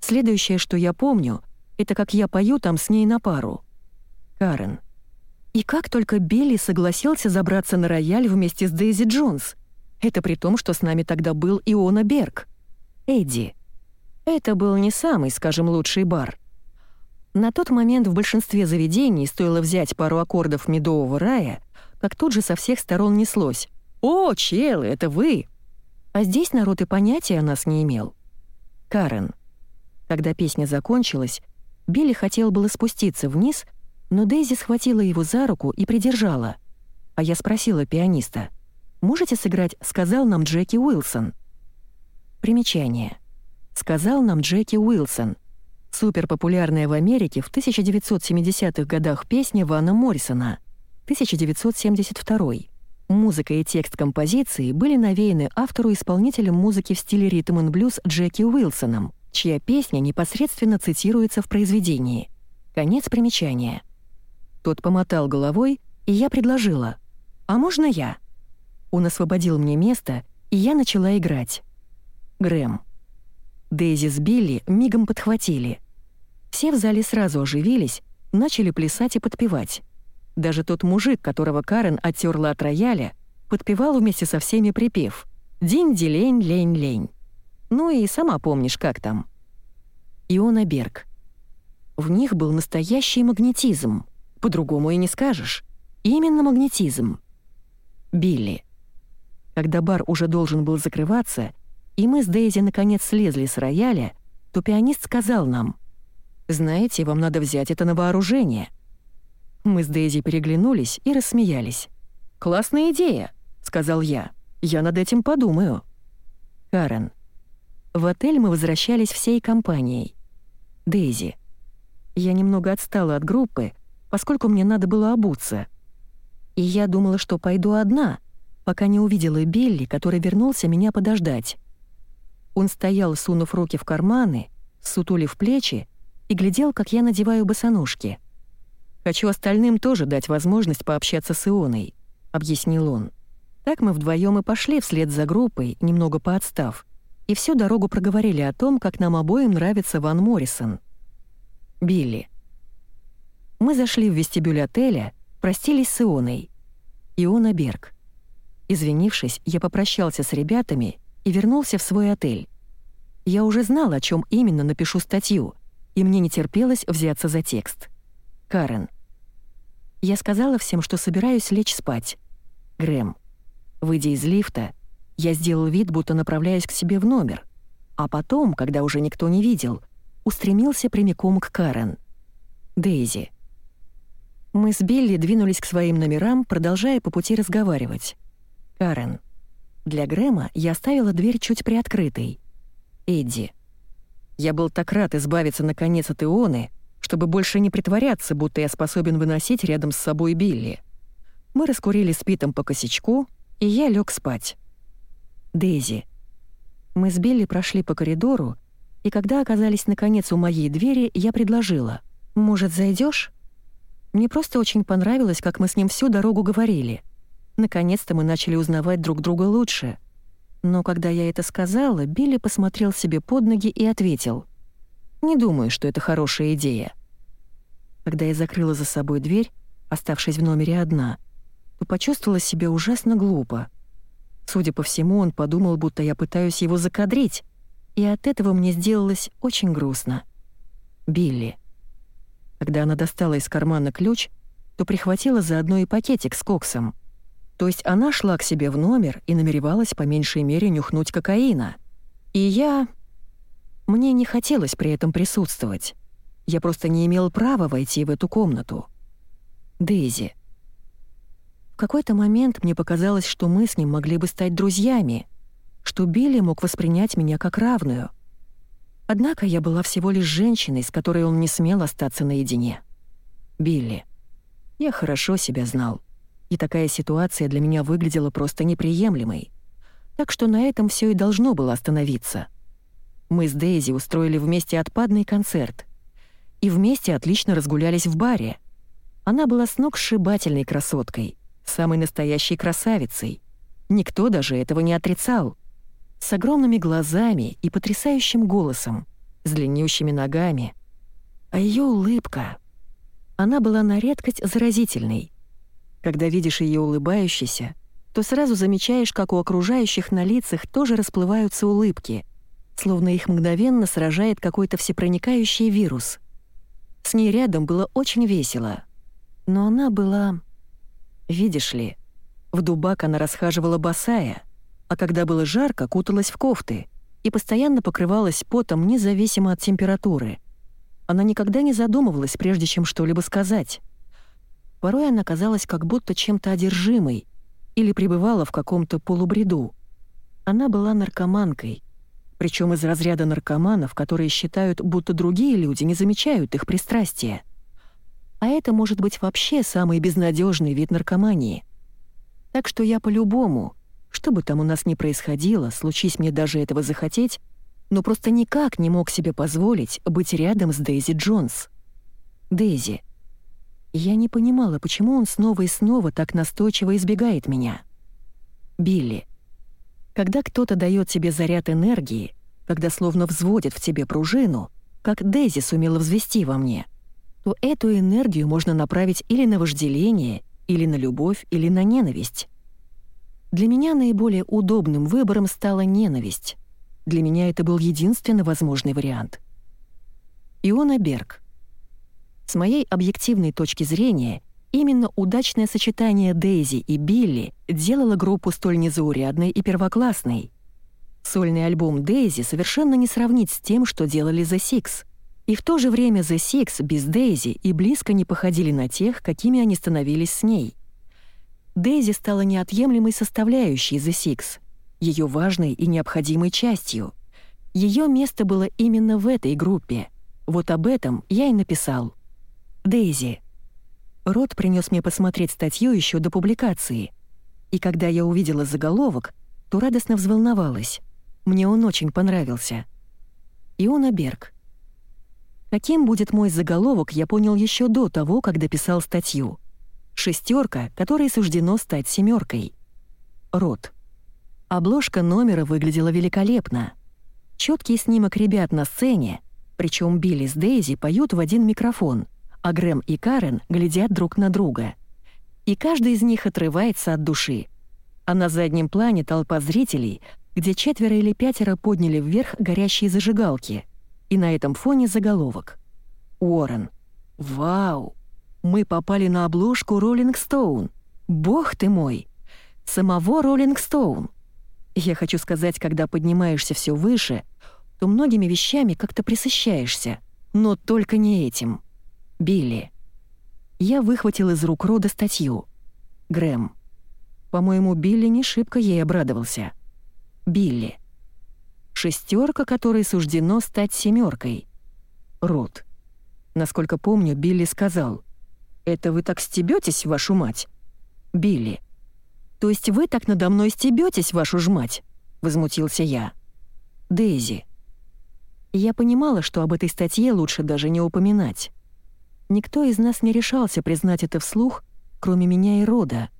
Следующее, что я помню, это как я пою там с ней на пару. Карен. И как только Билли согласился забраться на рояль вместе с Дейзи Джонс — это при том, что с нами тогда был Иона Берг. Эдди. Это был не самый, скажем, лучший бар. На тот момент в большинстве заведений стоило взять пару аккордов «Медового рая», как тут же со всех сторон неслось. «О, челы, это вы!» А здесь народ и понятия о нас не имел. Карен. Когда песня закончилась, Билли хотел было спуститься вниз, но Дейзи схватила его за руку и придержала. А я спросила пианиста — Можете сыграть «Сказал нам Джеки Уилсон»?» Примечание. «Сказал нам Джеки Уилсон». Суперпопулярная в Америке в 1970-х годах песня Вана Моррисона, 1972 Музыка и текст композиции были навеяны автору-исполнителем музыки в стиле ритм и блюз Джеки Уилсоном, чья песня непосредственно цитируется в произведении. Конец примечания. Тот помотал головой, и я предложила «А можно я?» Он освободил мне место, и я начала играть. Грэм. Дейзи с Билли мигом подхватили. Все в зале сразу оживились, начали плясать и подпевать. Даже тот мужик, которого Карен оттерла от рояля, подпевал вместе со всеми припев «Динь-ди-лень, лень-лень». Ну и сама помнишь, как там. Иона Берг. В них был настоящий магнетизм, по-другому и не скажешь. Именно магнетизм. Билли. Когда бар уже должен был закрываться, и мы с Дейзи наконец слезли с рояля, то пианист сказал нам, «Знаете, вам надо взять это на вооружение». Мы с Дейзи переглянулись и рассмеялись. «Классная идея», — сказал я. «Я над этим подумаю». Карен. В отель мы возвращались всей компанией. Дейзи. Я немного отстала от группы, поскольку мне надо было обуться. И я думала, что пойду одна, пока не увидела Билли, который вернулся меня подождать. Он стоял, сунув руки в карманы, сутулив плечи, и глядел, как я надеваю босоножки. «Хочу остальным тоже дать возможность пообщаться с Ионой», — объяснил он. Так мы вдвоем и пошли вслед за группой, немного поотстав, и всю дорогу проговорили о том, как нам обоим нравится Ван Моррисон. Билли. Мы зашли в вестибюль отеля, простились с Ионой. Иона Берг. Извинившись, я попрощался с ребятами и вернулся в свой отель. Я уже знал, о чем именно напишу статью, и мне не терпелось взяться за текст. Карен. Я сказала всем, что собираюсь лечь спать. Грэм. Выйдя из лифта, я сделал вид, будто направляюсь к себе в номер, а потом, когда уже никто не видел, устремился прямиком к Карен. Дейзи. Мы с Билли двинулись к своим номерам, продолжая по пути разговаривать. Карен. Для Грэма я оставила дверь чуть приоткрытой. Эдди. Я был так рад избавиться наконец от Ионы, чтобы больше не притворяться, будто я способен выносить рядом с собой Билли. Мы раскурили с Питом по косячку, и я лег спать. Дейзи. Мы с Билли прошли по коридору, и когда оказались наконец у моей двери, я предложила. «Может, зайдешь? Мне просто очень понравилось, как мы с ним всю дорогу говорили. Наконец-то мы начали узнавать друг друга лучше. Но когда я это сказала, Билли посмотрел себе под ноги и ответил. «Не думаю, что это хорошая идея». Когда я закрыла за собой дверь, оставшись в номере одна, то почувствовала себя ужасно глупо. Судя по всему, он подумал, будто я пытаюсь его закадрить, и от этого мне сделалось очень грустно. Билли. Когда она достала из кармана ключ, то прихватила заодно и пакетик с коксом. То есть она шла к себе в номер и намеревалась по меньшей мере нюхнуть кокаина. И я... Мне не хотелось при этом присутствовать. Я просто не имел права войти в эту комнату. Дейзи. В какой-то момент мне показалось, что мы с ним могли бы стать друзьями, что Билли мог воспринять меня как равную — Однако я была всего лишь женщиной, с которой он не смел остаться наедине. Билли. Я хорошо себя знал, и такая ситуация для меня выглядела просто неприемлемой. Так что на этом все и должно было остановиться. Мы с Дейзи устроили вместе отпадный концерт. И вместе отлично разгулялись в баре. Она была с ног сшибательной красоткой, самой настоящей красавицей. Никто даже этого не отрицал с огромными глазами и потрясающим голосом, с длиннющими ногами. А ее улыбка... Она была на редкость заразительной. Когда видишь ее улыбающейся, то сразу замечаешь, как у окружающих на лицах тоже расплываются улыбки, словно их мгновенно сражает какой-то всепроникающий вирус. С ней рядом было очень весело. Но она была... Видишь ли, в дубак она расхаживала босая — а когда было жарко, куталась в кофты и постоянно покрывалась потом независимо от температуры. Она никогда не задумывалась, прежде чем что-либо сказать. Порой она казалась как будто чем-то одержимой или пребывала в каком-то полубреду. Она была наркоманкой, причем из разряда наркоманов, которые считают, будто другие люди не замечают их пристрастия. А это может быть вообще самый безнадежный вид наркомании. Так что я по-любому — что бы там у нас ни происходило, случись мне даже этого захотеть, но просто никак не мог себе позволить быть рядом с Дейзи Джонс. Дейзи. Я не понимала, почему он снова и снова так настойчиво избегает меня. Билли. Когда кто-то дает тебе заряд энергии, когда словно взводит в тебе пружину, как Дейзи сумела взвести во мне, то эту энергию можно направить или на вожделение, или на любовь, или на ненависть. Для меня наиболее удобным выбором стала ненависть. Для меня это был единственно возможный вариант. Иона Берг. С моей объективной точки зрения, Именно удачное сочетание Дейзи и Билли делало группу столь незаурядной и первоклассной. Сольный альбом Дейзи совершенно не сравнить с тем, что делали The Six. И в то же время The Six без Дейзи и близко не походили на тех, какими они становились с ней. Дейзи стала неотъемлемой составляющей The Six, ее важной и необходимой частью. Ее место было именно в этой группе. Вот об этом я и написал. Дейзи. Рот принес мне посмотреть статью еще до публикации. И когда я увидела заголовок, то радостно взволновалась. Мне он очень понравился. Иона Берг. Каким будет мой заголовок, я понял еще до того, как дописал статью. Шестерка, которой суждено стать семеркой. Рот. Обложка номера выглядела великолепно. Четкий снимок ребят на сцене, причем Билли с Дейзи поют в один микрофон, а Грэм и Карен глядят друг на друга. И каждый из них отрывается от души. А на заднем плане толпа зрителей, где четверо или пятеро подняли вверх горящие зажигалки — и на этом фоне заголовок. Уоррен. Вау! Мы попали на обложку Роллинг Стоун. Бог ты мой! Самого Роллинг Стоун. Я хочу сказать, когда поднимаешься все выше, то многими вещами как-то присыщаешься, но только не этим. Билли. Я выхватил из рук Рода статью. Грэм. По-моему, Билли не шибко ей обрадовался. Билли шестерка, которой суждено стать семеркой. Рот. Насколько помню, Билли сказал, «Это вы так стебетесь, вашу мать?» Билли. «То есть вы так надо мной стебетесь, вашу ж мать?» — возмутился я. Дейзи. Я понимала, что об этой статье лучше даже не упоминать. Никто из нас не решался признать это вслух, кроме меня и Рода,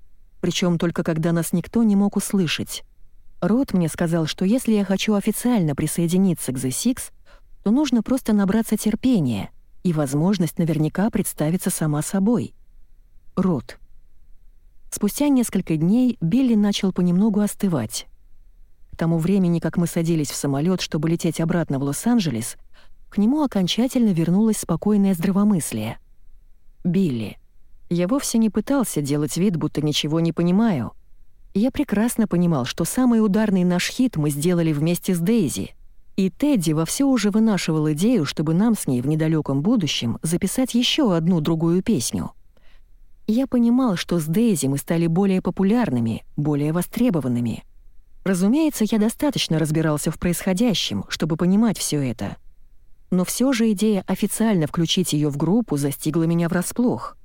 причем только когда нас никто не мог услышать. Рот мне сказал, что если я хочу официально присоединиться к The Six, то нужно просто набраться терпения, и возможность наверняка представится сама собой. Рот. Спустя несколько дней Билли начал понемногу остывать. К тому времени, как мы садились в самолет, чтобы лететь обратно в Лос-Анджелес, к нему окончательно вернулось спокойное здравомыслие. «Билли, я вовсе не пытался делать вид, будто ничего не понимаю», я прекрасно понимал, что самый ударный наш хит мы сделали вместе с Дейзи, и Тедди вовсю уже вынашивал идею, чтобы нам с ней в недалеком будущем записать еще одну другую песню. Я понимал, что с Дейзи мы стали более популярными, более востребованными. Разумеется, я достаточно разбирался в происходящем, чтобы понимать все это. Но все же идея официально включить ее в группу застигла меня врасплох.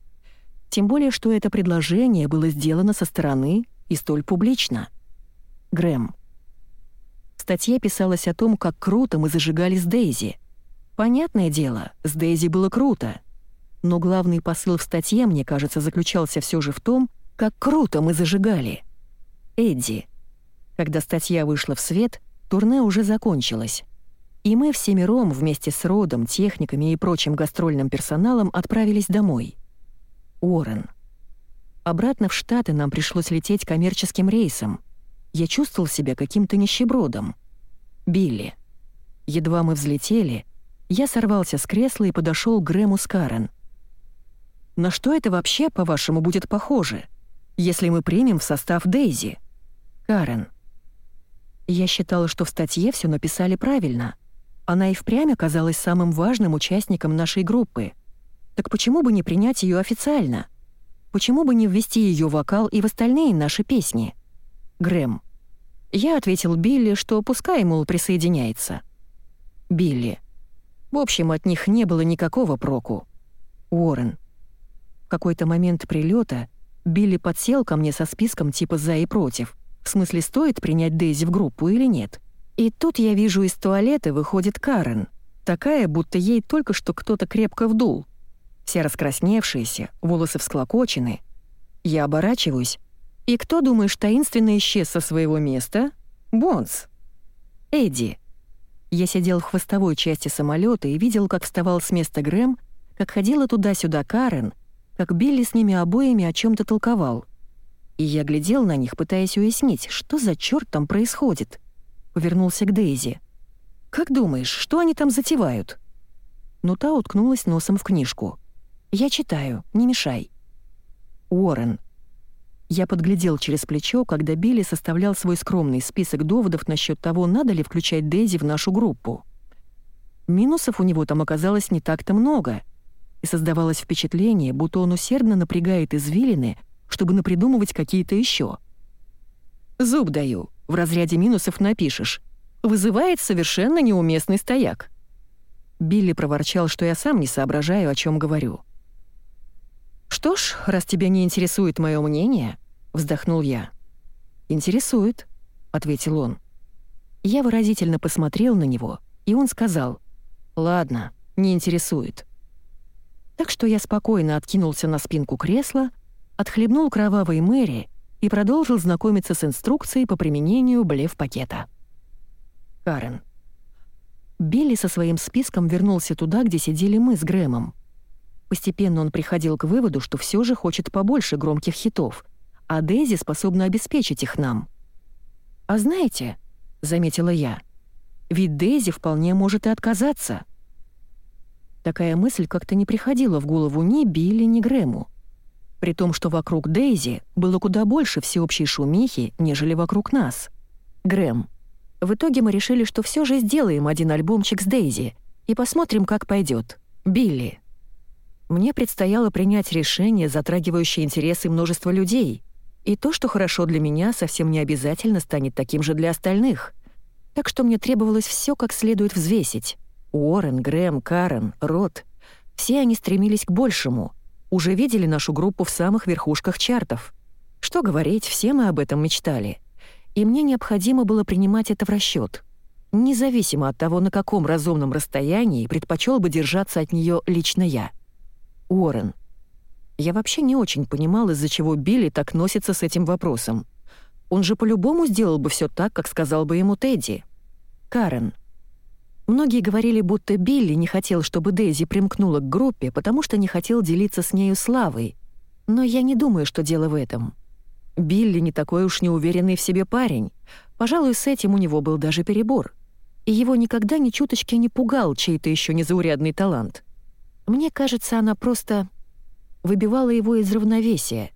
Тем более, что это предложение было сделано со стороны и столь публично. Грэм. В статье писалось о том, как круто мы зажигали с Дейзи. Понятное дело, с Дейзи было круто. Но главный посыл в статье, мне кажется, заключался все же в том, как круто мы зажигали. Эдди. Когда статья вышла в свет, турне уже закончилось. И мы всемиром вместе с родом, техниками и прочим гастрольным персоналом отправились домой. Уоррен. Обратно в Штаты нам пришлось лететь коммерческим рейсом. Я чувствовал себя каким-то нищебродом. Билли. Едва мы взлетели, я сорвался с кресла и подошел к Грэму с Карен. «На что это вообще, по-вашему, будет похоже, если мы примем в состав Дейзи?» Карен. Я считала, что в статье все написали правильно. Она и впрямь оказалась самым важным участником нашей группы. Так почему бы не принять ее официально? Почему бы не ввести ее вокал и в остальные наши песни? Грэм. Я ответил Билли, что пускай, мол, присоединяется. Билли. В общем, от них не было никакого проку. Уоррен. В какой-то момент прилета Билли подсел ко мне со списком типа «за» и «против». В смысле, стоит принять Дейзи в группу или нет. И тут я вижу из туалета выходит Карен. Такая, будто ей только что кто-то крепко вдул все раскрасневшиеся, волосы всклокочены. Я оборачиваюсь. И кто, думаешь, таинственно исчез со своего места? Бонс. Эдди. Я сидел в хвостовой части самолета и видел, как вставал с места Грэм, как ходила туда-сюда Карен, как Билли с ними обоими о чем то толковал. И я глядел на них, пытаясь уяснить, что за черт там происходит. Повернулся к Дейзи. «Как думаешь, что они там затевают?» Но та уткнулась носом в книжку. «Я читаю, не мешай». Уоррен. Я подглядел через плечо, когда Билли составлял свой скромный список доводов насчет того, надо ли включать Дейзи в нашу группу. Минусов у него там оказалось не так-то много, и создавалось впечатление, будто он усердно напрягает извилины, чтобы напридумывать какие-то еще. «Зуб даю, в разряде минусов напишешь. Вызывает совершенно неуместный стояк». Билли проворчал, что я сам не соображаю, о чем говорю. «Что ж, раз тебя не интересует мое мнение», — вздохнул я. «Интересует», — ответил он. Я выразительно посмотрел на него, и он сказал, «Ладно, не интересует». Так что я спокойно откинулся на спинку кресла, отхлебнул кровавой Мэри и продолжил знакомиться с инструкцией по применению блеф-пакета. Карен. Билли со своим списком вернулся туда, где сидели мы с Грэмом. Постепенно он приходил к выводу, что все же хочет побольше громких хитов, а Дейзи способна обеспечить их нам. «А знаете», — заметила я, — «ведь Дейзи вполне может и отказаться». Такая мысль как-то не приходила в голову ни Билли, ни Грэму. При том, что вокруг Дейзи было куда больше всеобщей шумихи, нежели вокруг нас. Грэм. В итоге мы решили, что все же сделаем один альбомчик с Дейзи и посмотрим, как пойдет. Билли. Мне предстояло принять решение, затрагивающее интересы множества людей, и то, что хорошо для меня, совсем не обязательно станет таким же для остальных. Так что мне требовалось все как следует взвесить. Уоррен, Грэм, Карен, Рот — все они стремились к большему, уже видели нашу группу в самых верхушках чартов. Что говорить, все мы об этом мечтали. И мне необходимо было принимать это в расчет, независимо от того, на каком разумном расстоянии предпочел бы держаться от нее лично я — Уоррен. Я вообще не очень понимал, из-за чего Билли так носится с этим вопросом. Он же по-любому сделал бы все так, как сказал бы ему Тедди. Карен. Многие говорили, будто Билли не хотел, чтобы Дейзи примкнула к группе, потому что не хотел делиться с нею славой. Но я не думаю, что дело в этом. Билли не такой уж неуверенный в себе парень. Пожалуй, с этим у него был даже перебор. И его никогда ни чуточки не пугал чей-то еще незаурядный талант. Мне кажется, она просто выбивала его из равновесия.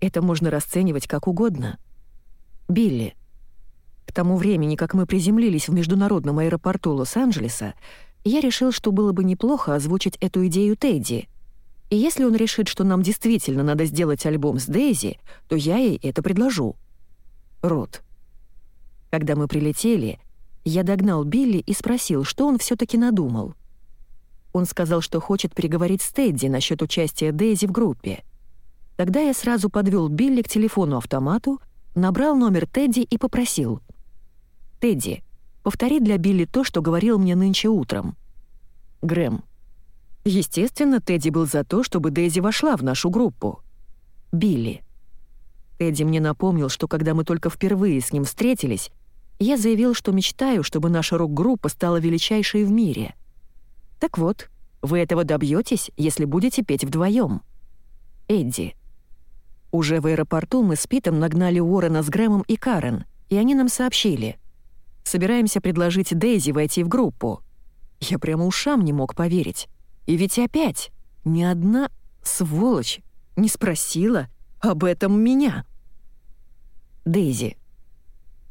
Это можно расценивать как угодно. Билли. К тому времени, как мы приземлились в международном аэропорту Лос-Анджелеса, я решил, что было бы неплохо озвучить эту идею Тедди. И если он решит, что нам действительно надо сделать альбом с Дейзи, то я ей это предложу. Рот. Когда мы прилетели, я догнал Билли и спросил, что он все таки надумал. Он сказал, что хочет переговорить с Тедди насчет участия Дейзи в группе. Тогда я сразу подвел Билли к телефону-автомату, набрал номер Тедди и попросил. «Тедди, повтори для Билли то, что говорил мне нынче утром». Грэм. Естественно, Тедди был за то, чтобы Дейзи вошла в нашу группу. Билли. Тедди мне напомнил, что когда мы только впервые с ним встретились, я заявил, что мечтаю, чтобы наша рок-группа стала величайшей в мире — так вот, вы этого добьетесь, если будете петь вдвоем. Эдди. Уже в аэропорту мы с Питом нагнали Уоррена с Грэмом и Карен, и они нам сообщили. Собираемся предложить Дейзи войти в группу. Я прямо ушам не мог поверить. И ведь опять ни одна сволочь не спросила об этом меня. Дейзи.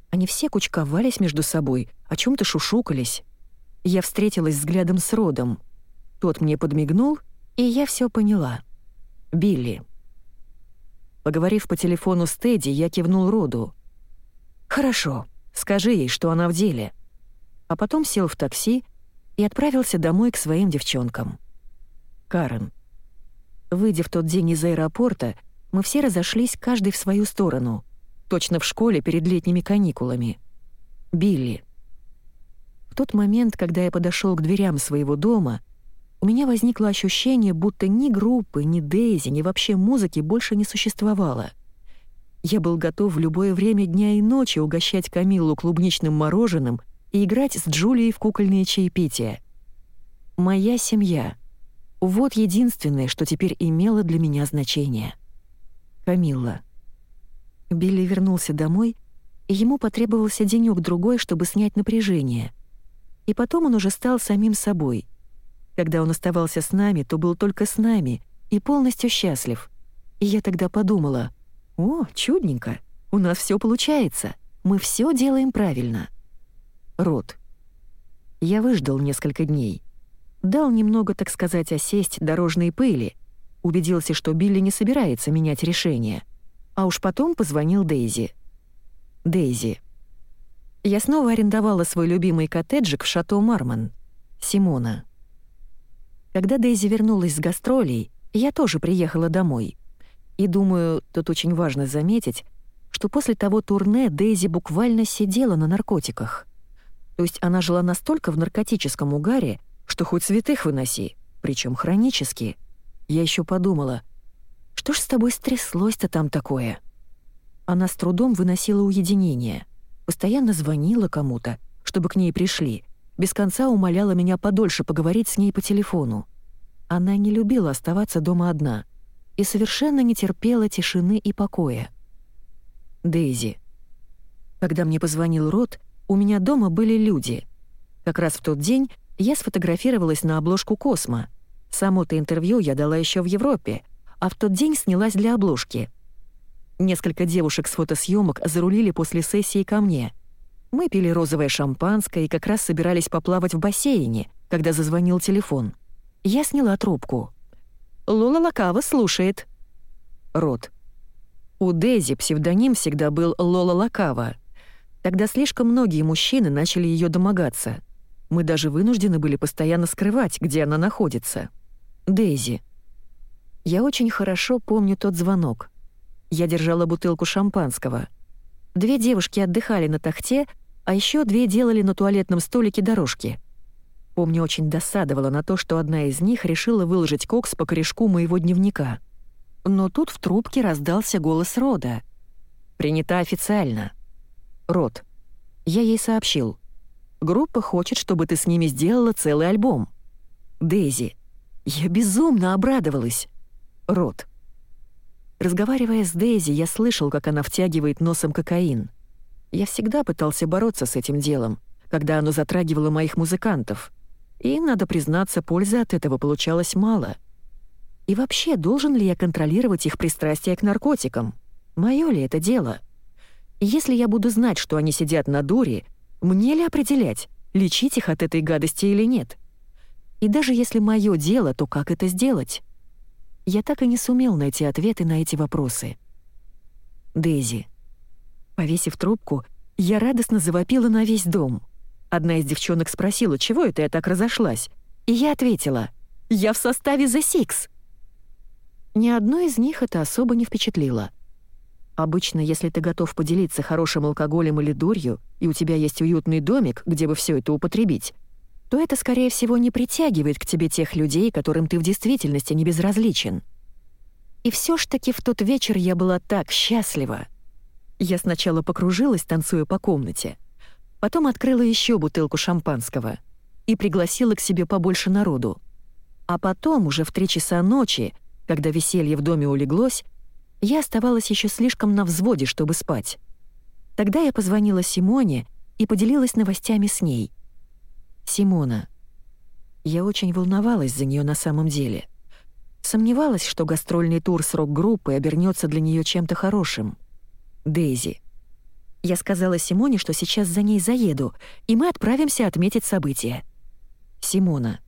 Они все кучковались между собой, о чем то шушукались. Я встретилась взглядом с Родом. Тот мне подмигнул, и я все поняла. Билли. Поговорив по телефону с Тедди, я кивнул Роду. «Хорошо, скажи ей, что она в деле». А потом сел в такси и отправился домой к своим девчонкам. Карен. Выйдя в тот день из аэропорта, мы все разошлись каждый в свою сторону, точно в школе перед летними каникулами. Билли. В тот момент, когда я подошел к дверям своего дома, у меня возникло ощущение, будто ни группы, ни Дейзи, ни вообще музыки больше не существовало. Я был готов в любое время дня и ночи угощать Камиллу клубничным мороженым и играть с Джулией в кукольные чаепития. Моя семья. Вот единственное, что теперь имело для меня значение. Камилла. Билли вернулся домой, и ему потребовался денёк-другой, чтобы снять напряжение — и потом он уже стал самим собой. Когда он оставался с нами, то был только с нами и полностью счастлив. И я тогда подумала, «О, чудненько, у нас все получается, мы все делаем правильно». Рот. Я выждал несколько дней. Дал немного, так сказать, осесть дорожной пыли, убедился, что Билли не собирается менять решение. А уж потом позвонил Дейзи. Дейзи. Я снова арендовала свой любимый коттеджик в шато Марман. Симона. Когда Дейзи вернулась с гастролей, я тоже приехала домой. И думаю, тут очень важно заметить, что после того турне Дейзи буквально сидела на наркотиках. То есть она жила настолько в наркотическом угаре, что хоть святых выноси, причем хронически. Я еще подумала, что ж с тобой стряслось-то там такое? Она с трудом выносила уединение, постоянно звонила кому-то, чтобы к ней пришли, без конца умоляла меня подольше поговорить с ней по телефону. Она не любила оставаться дома одна и совершенно не терпела тишины и покоя. Дейзи. Когда мне позвонил Рот, у меня дома были люди. Как раз в тот день я сфотографировалась на обложку «Космо». Само-то интервью я дала еще в Европе, а в тот день снялась для обложки. Несколько девушек с фотосъемок зарулили после сессии ко мне. Мы пили розовое шампанское и как раз собирались поплавать в бассейне, когда зазвонил телефон. Я сняла трубку. «Лола Лакава слушает». Рот. У Дейзи псевдоним всегда был Лола Лакава. Тогда слишком многие мужчины начали ее домогаться. Мы даже вынуждены были постоянно скрывать, где она находится. Дейзи. Я очень хорошо помню тот звонок. Я держала бутылку шампанского. Две девушки отдыхали на тахте, а еще две делали на туалетном столике дорожки. Помню, очень досадовала на то, что одна из них решила выложить кокс по корешку моего дневника. Но тут в трубке раздался голос Рода. «Принята официально». Род. Я ей сообщил. «Группа хочет, чтобы ты с ними сделала целый альбом». Дейзи. Я безумно обрадовалась. Род. Разговаривая с Дейзи, я слышал, как она втягивает носом кокаин. Я всегда пытался бороться с этим делом, когда оно затрагивало моих музыкантов. И, надо признаться, пользы от этого получалось мало. И вообще, должен ли я контролировать их пристрастие к наркотикам? Моё ли это дело? Если я буду знать, что они сидят на дуре, мне ли определять, лечить их от этой гадости или нет? И даже если моё дело, то как это сделать? Я так и не сумел найти ответы на эти вопросы. Дейзи. Повесив трубку, я радостно завопила на весь дом. Одна из девчонок спросила, чего это я так разошлась, и я ответила, «Я в составе The Six». Ни одно из них это особо не впечатлило. Обычно, если ты готов поделиться хорошим алкоголем или дурью, и у тебя есть уютный домик, где бы все это употребить, то это, скорее всего, не притягивает к тебе тех людей, которым ты в действительности не безразличен. И все ж таки в тот вечер я была так счастлива. Я сначала покружилась, танцуя по комнате, потом открыла еще бутылку шампанского и пригласила к себе побольше народу. А потом, уже в три часа ночи, когда веселье в доме улеглось, я оставалась еще слишком на взводе, чтобы спать. Тогда я позвонила Симоне и поделилась новостями с ней — Симона. Я очень волновалась за нее на самом деле. Сомневалась, что гастрольный тур с рок-группой обернется для нее чем-то хорошим. Дейзи. Я сказала Симоне, что сейчас за ней заеду, и мы отправимся отметить события. Симона.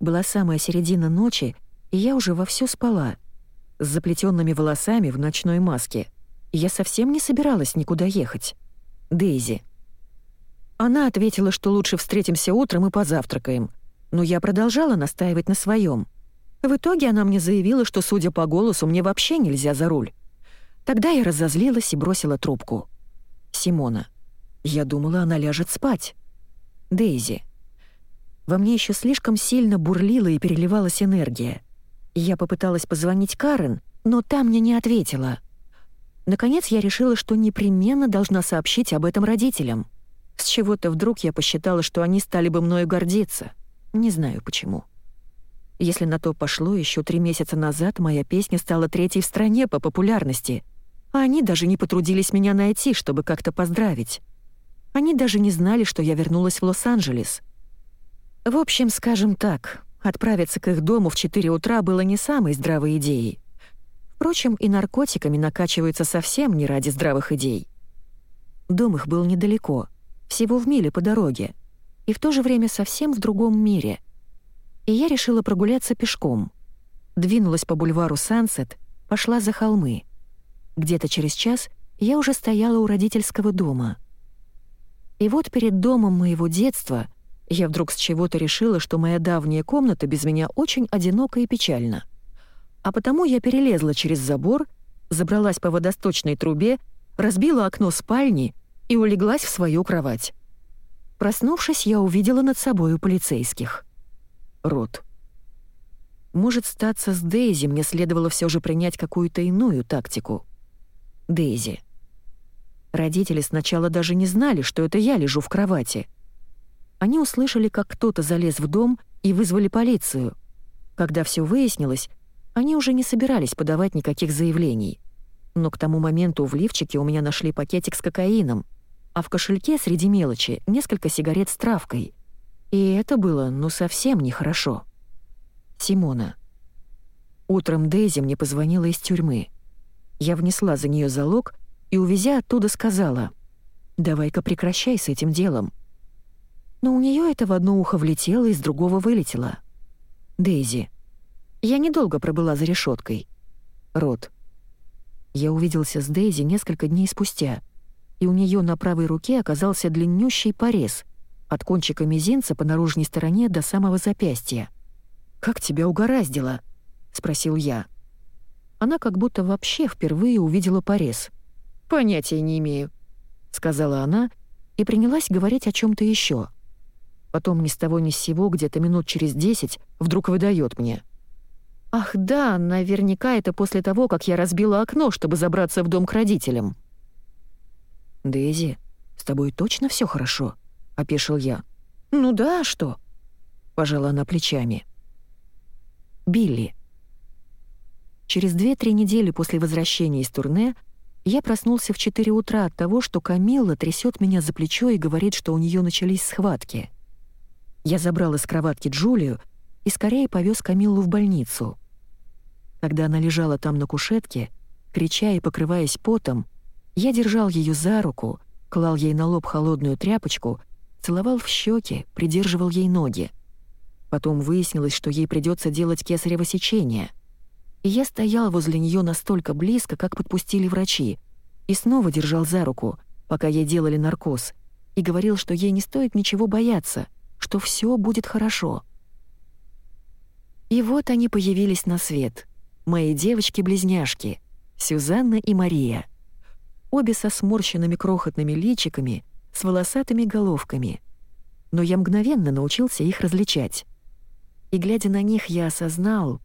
Была самая середина ночи, и я уже вовсю спала, с заплетенными волосами в ночной маске. я совсем не собиралась никуда ехать. Дейзи. Она ответила, что лучше встретимся утром и позавтракаем. Но я продолжала настаивать на своем. В итоге она мне заявила, что, судя по голосу, мне вообще нельзя за руль. Тогда я разозлилась и бросила трубку. Симона. Я думала, она ляжет спать. Дейзи. Во мне еще слишком сильно бурлила и переливалась энергия. Я попыталась позвонить Карен, но та мне не ответила. Наконец я решила, что непременно должна сообщить об этом родителям. С чего-то вдруг я посчитала, что они стали бы мною гордиться. Не знаю почему. Если на то пошло, еще три месяца назад моя песня стала третьей в стране по популярности, а они даже не потрудились меня найти, чтобы как-то поздравить. Они даже не знали, что я вернулась в Лос-Анджелес. В общем, скажем так, отправиться к их дому в 4 утра было не самой здравой идеей. Впрочем, и наркотиками накачиваются совсем не ради здравых идей. Дом их был недалеко, всего в миле по дороге, и в то же время совсем в другом мире. И я решила прогуляться пешком. Двинулась по бульвару Сансет, пошла за холмы. Где-то через час я уже стояла у родительского дома. И вот перед домом моего детства я вдруг с чего-то решила, что моя давняя комната без меня очень одинока и печальна. А потому я перелезла через забор, забралась по водосточной трубе, разбила окно спальни и улеглась в свою кровать. Проснувшись, я увидела над собою полицейских. Рот. Может, статься с Дейзи мне следовало все же принять какую-то иную тактику. Дейзи. Родители сначала даже не знали, что это я лежу в кровати. Они услышали, как кто-то залез в дом и вызвали полицию. Когда все выяснилось, они уже не собирались подавать никаких заявлений. Но к тому моменту в лифчике у меня нашли пакетик с кокаином, а в кошельке среди мелочи несколько сигарет с травкой. И это было, ну, совсем нехорошо. Симона. Утром Дейзи мне позвонила из тюрьмы. Я внесла за нее залог и, увезя оттуда, сказала, «Давай-ка прекращай с этим делом». Но у нее это в одно ухо влетело, из другого вылетело. «Дейзи, я недолго пробыла за решеткой. Рот. Я увиделся с Дейзи несколько дней спустя, и у нее на правой руке оказался длиннющий порез от кончика мизинца по наружной стороне до самого запястья. «Как тебя угораздило?» — спросил я. Она как будто вообще впервые увидела порез. «Понятия не имею», — сказала она и принялась говорить о чем то еще. Потом ни с того ни с сего, где-то минут через десять, вдруг выдает мне — «Ах да, наверняка это после того, как я разбила окно, чтобы забраться в дом к родителям». «Дейзи, с тобой точно все хорошо?» — опешил я. «Ну да, а что?» — пожала она плечами. Билли. Через две-три недели после возвращения из турне я проснулся в 4 утра от того, что Камилла трясет меня за плечо и говорит, что у нее начались схватки. Я забрал из кроватки Джулию и скорее повез Камиллу в больницу. Когда она лежала там на кушетке, крича и покрываясь потом, я держал ее за руку, клал ей на лоб холодную тряпочку, целовал в щеки, придерживал ей ноги. Потом выяснилось, что ей придется делать кесарево сечение. И я стоял возле нее настолько близко, как подпустили врачи, и снова держал за руку, пока ей делали наркоз, и говорил, что ей не стоит ничего бояться, что все будет хорошо. И вот они появились на свет. Мои девочки-близняшки, Сюзанна и Мария. Обе со сморщенными крохотными личиками, с волосатыми головками. Но я мгновенно научился их различать. И глядя на них, я осознал...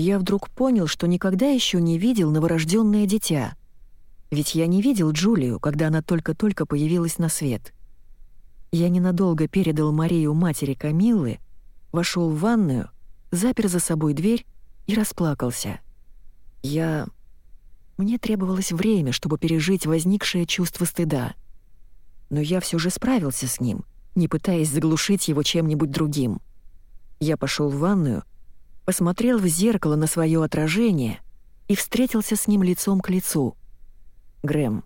Я вдруг понял, что никогда еще не видел новорожденное дитя. Ведь я не видел Джулию, когда она только-только появилась на свет. Я ненадолго передал Марию матери Камиллы, вошел в ванную, запер за собой дверь и расплакался. Я... Мне требовалось время, чтобы пережить возникшее чувство стыда. Но я все же справился с ним, не пытаясь заглушить его чем-нибудь другим. Я пошел в ванную, посмотрел в зеркало на свое отражение и встретился с ним лицом к лицу. Грэм.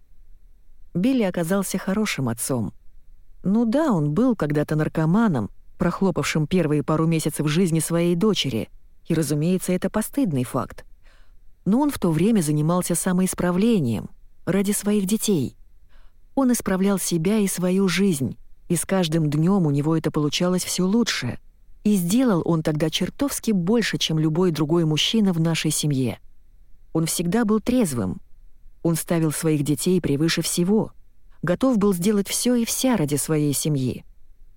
Билли оказался хорошим отцом. Ну да, он был когда-то наркоманом, прохлопавшим первые пару месяцев жизни своей дочери, и, разумеется, это постыдный факт. Но он в то время занимался самоисправлением ради своих детей. Он исправлял себя и свою жизнь, и с каждым днем у него это получалось все лучше. И сделал он тогда чертовски больше, чем любой другой мужчина в нашей семье. Он всегда был трезвым. Он ставил своих детей превыше всего. Готов был сделать все и вся ради своей семьи.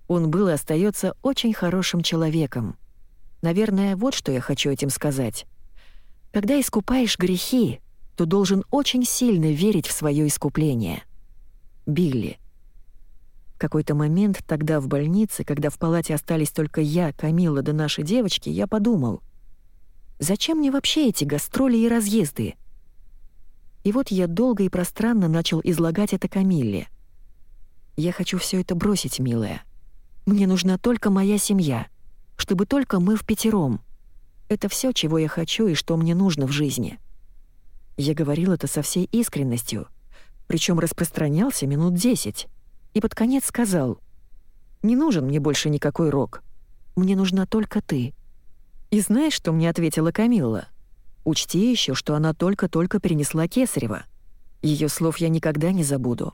Он был и остается очень хорошим человеком. Наверное, вот что я хочу этим сказать. Когда искупаешь грехи, то должен очень сильно верить в свое искупление. Билли. Какой-то момент тогда в больнице, когда в палате остались только я, Камила да наши девочки, я подумал, зачем мне вообще эти гастроли и разъезды? И вот я долго и пространно начал излагать это Камилле. Я хочу все это бросить, милая. Мне нужна только моя семья, чтобы только мы в пятером. Это все, чего я хочу и что мне нужно в жизни. Я говорил это со всей искренностью, причем распространялся минут десять, и под конец сказал, «Не нужен мне больше никакой рок. Мне нужна только ты». И знаешь, что мне ответила Камилла? Учти еще, что она только-только перенесла Кесарева. Ее слов я никогда не забуду.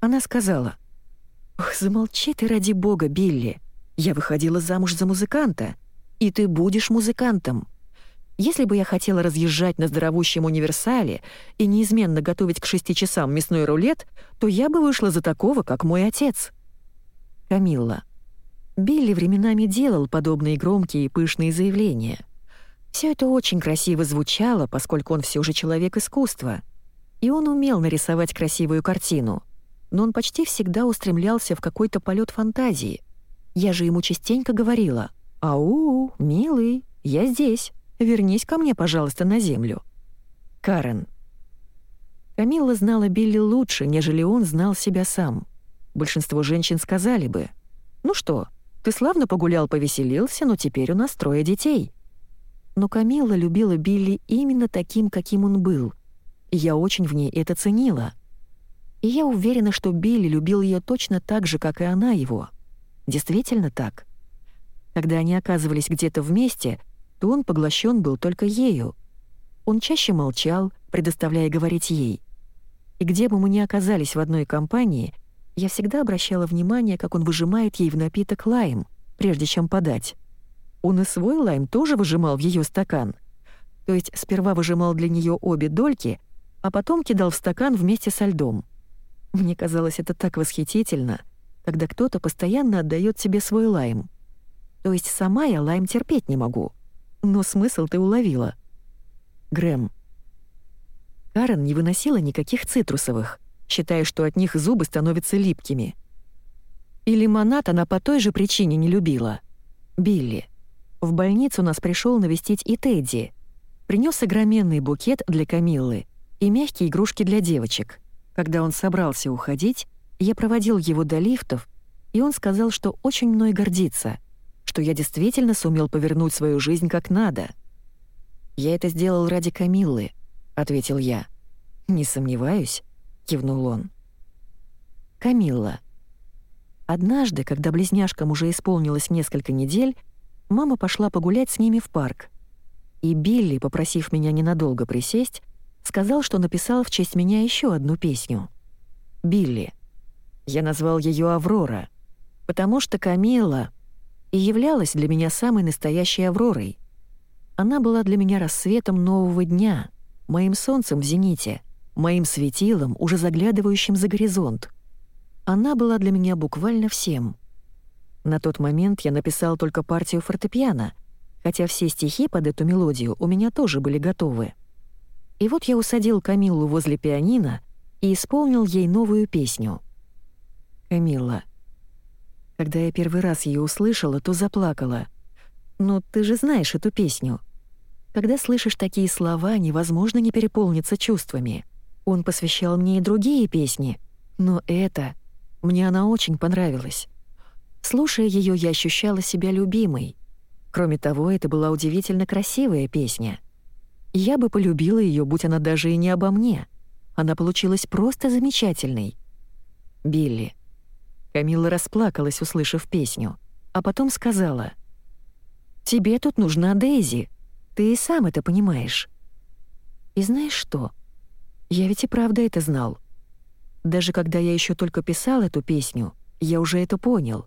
Она сказала, «Ох, замолчи ты ради бога, Билли. Я выходила замуж за музыканта, и ты будешь музыкантом. Если бы я хотела разъезжать на здоровущем универсале и неизменно готовить к шести часам мясной рулет, то я бы вышла за такого, как мой отец». Камилла. Билли временами делал подобные громкие и пышные заявления. Все это очень красиво звучало, поскольку он все же человек искусства. И он умел нарисовать красивую картину. Но он почти всегда устремлялся в какой-то полет фантазии. Я же ему частенько говорила «Ау, милый, я здесь, вернись ко мне, пожалуйста, на землю». Карен. Камилла знала Билли лучше, нежели он знал себя сам. Большинство женщин сказали бы «Ну что, ты славно погулял, повеселился, но теперь у нас трое детей». Но Камилла любила Билли именно таким, каким он был. И я очень в ней это ценила. И я уверена, что Билли любил ее точно так же, как и она его. Действительно так. Когда они оказывались где-то вместе, то он поглощен был только ею. Он чаще молчал, предоставляя говорить ей. И где бы мы ни оказались в одной компании, я всегда обращала внимание, как он выжимает ей в напиток лайм, прежде чем подать. Он и свой лайм тоже выжимал в ее стакан. То есть сперва выжимал для нее обе дольки, а потом кидал в стакан вместе со льдом. Мне казалось это так восхитительно, когда кто-то постоянно отдает себе свой лайм. То есть сама я лайм терпеть не могу. Но смысл ты уловила. Грэм. Карен не выносила никаких цитрусовых, считая, что от них зубы становятся липкими. И лимонад она по той же причине не любила. Билли. В больницу нас пришел навестить и Тедди. Принес огроменный букет для Камиллы и мягкие игрушки для девочек. Когда он собрался уходить, я проводил его до лифтов, и он сказал, что очень мной гордится, что я действительно сумел повернуть свою жизнь как надо. «Я это сделал ради Камиллы», — ответил я. «Не сомневаюсь», — кивнул он. Камилла. Однажды, когда близняшкам уже исполнилось несколько недель, мама пошла погулять с ними в парк. И Билли, попросив меня ненадолго присесть, сказал, что написал в честь меня еще одну песню. «Билли». Я назвал ее «Аврора», потому что Камила и являлась для меня самой настоящей Авророй. Она была для меня рассветом нового дня, моим солнцем в зените, моим светилом, уже заглядывающим за горизонт. Она была для меня буквально всем — на тот момент я написал только партию фортепиано, хотя все стихи под эту мелодию у меня тоже были готовы. И вот я усадил Камиллу возле пианино и исполнил ей новую песню. «Камилла». Когда я первый раз ее услышала, то заплакала. «Ну, ты же знаешь эту песню». Когда слышишь такие слова, невозможно не переполниться чувствами. Он посвящал мне и другие песни, но это... Мне она очень понравилась. Слушая ее, я ощущала себя любимой. Кроме того, это была удивительно красивая песня. Я бы полюбила ее, будь она даже и не обо мне. Она получилась просто замечательной. Билли. Камилла расплакалась, услышав песню, а потом сказала, «Тебе тут нужна Дейзи. Ты и сам это понимаешь». И знаешь что? Я ведь и правда это знал. Даже когда я еще только писал эту песню, я уже это понял.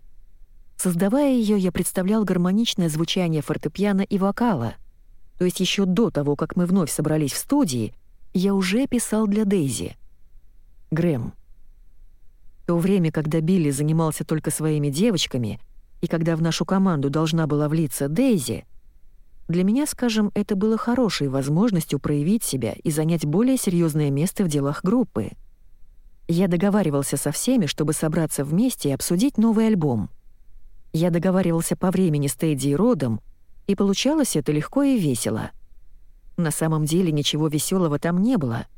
Создавая ее, я представлял гармоничное звучание фортепиано и вокала. То есть еще до того, как мы вновь собрались в студии, я уже писал для Дейзи. Грэм. То время, когда Билли занимался только своими девочками, и когда в нашу команду должна была влиться Дейзи, для меня, скажем, это было хорошей возможностью проявить себя и занять более серьезное место в делах группы. Я договаривался со всеми, чтобы собраться вместе и обсудить новый альбом — я договаривался по времени с Тедди и Родом, и получалось это легко и весело. На самом деле ничего веселого там не было.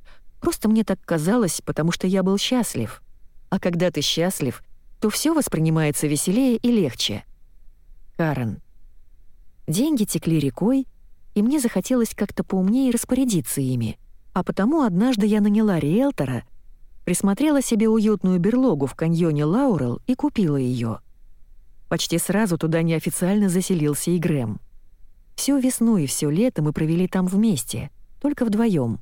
Просто мне так казалось, потому что я был счастлив. А когда ты счастлив, то все воспринимается веселее и легче. Карен. Деньги текли рекой, и мне захотелось как-то поумнее распорядиться ими, а потому однажды я наняла риэлтора, присмотрела себе уютную берлогу в каньоне Лаурел и купила ее. Почти сразу туда неофициально заселился и Грэм. Всю весну и все лето мы провели там вместе, только вдвоем.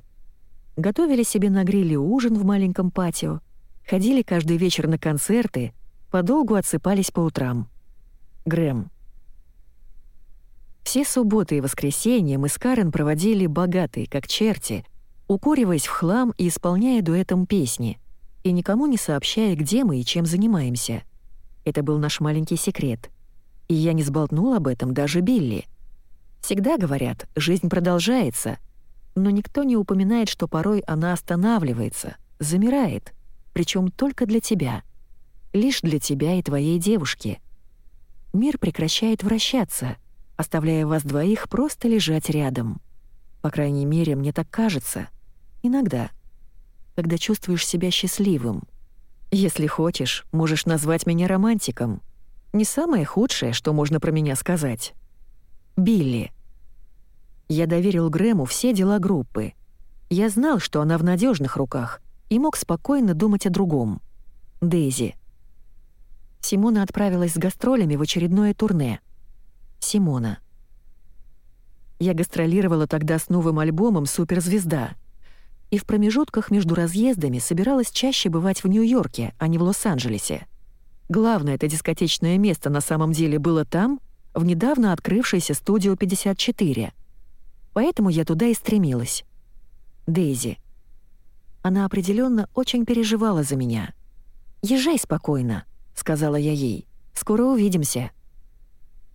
Готовили себе на гриле ужин в маленьком патио, ходили каждый вечер на концерты, подолгу отсыпались по утрам. Грэм. Все субботы и воскресенья мы с Карен проводили богатые, как черти, укуриваясь в хлам и исполняя дуэтом песни, и никому не сообщая, где мы и чем занимаемся. Это был наш маленький секрет. И я не сболтнул об этом даже Билли. Всегда говорят, жизнь продолжается, но никто не упоминает, что порой она останавливается, замирает, причем только для тебя. Лишь для тебя и твоей девушки. Мир прекращает вращаться, оставляя вас двоих просто лежать рядом. По крайней мере, мне так кажется. Иногда. Когда чувствуешь себя счастливым. Если хочешь, можешь назвать меня романтиком. Не самое худшее, что можно про меня сказать. Билли. Я доверил Грэму все дела группы. Я знал, что она в надежных руках, и мог спокойно думать о другом. Дейзи. Симона отправилась с гастролями в очередное турне. Симона. Я гастролировала тогда с новым альбомом «Суперзвезда», и в промежутках между разъездами собиралась чаще бывать в Нью-Йорке, а не в Лос-Анджелесе. Главное это дискотечное место на самом деле было там, в недавно открывшейся студио 54. Поэтому я туда и стремилась. Дейзи. Она определенно очень переживала за меня. «Езжай спокойно», — сказала я ей. «Скоро увидимся».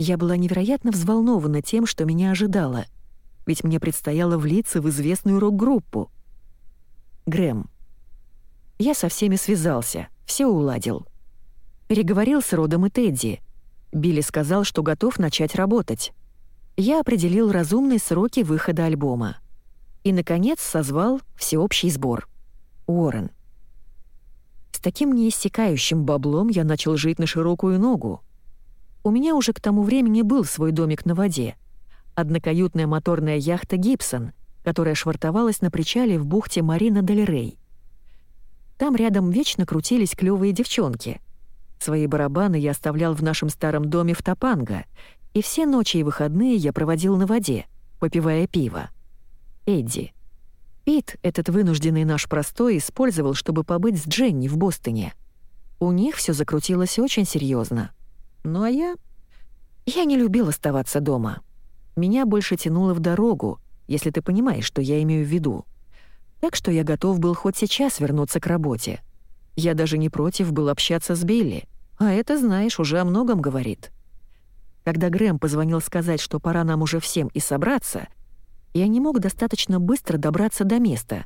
Я была невероятно взволнована тем, что меня ожидало, ведь мне предстояло влиться в известную рок-группу. Грэм. Я со всеми связался, все уладил. Переговорил с Родом и Тедди — Билли сказал, что готов начать работать. Я определил разумные сроки выхода альбома. И, наконец, созвал всеобщий сбор. Уоррен. С таким неиссякающим баблом я начал жить на широкую ногу. У меня уже к тому времени был свой домик на воде. Однокаютная моторная яхта «Гибсон», которая швартовалась на причале в бухте Марина Дель Рей. Там рядом вечно крутились клёвые девчонки — Свои барабаны я оставлял в нашем старом доме в Топанго, и все ночи и выходные я проводил на воде, попивая пиво. Эдди. Пит, этот вынужденный наш простой, использовал, чтобы побыть с Дженни в Бостоне. У них все закрутилось очень серьезно. Ну а я... Я не любил оставаться дома. Меня больше тянуло в дорогу, если ты понимаешь, что я имею в виду. Так что я готов был хоть сейчас вернуться к работе. Я даже не против был общаться с Билли, а это, знаешь, уже о многом говорит. Когда Грэм позвонил сказать, что пора нам уже всем и собраться, я не мог достаточно быстро добраться до места.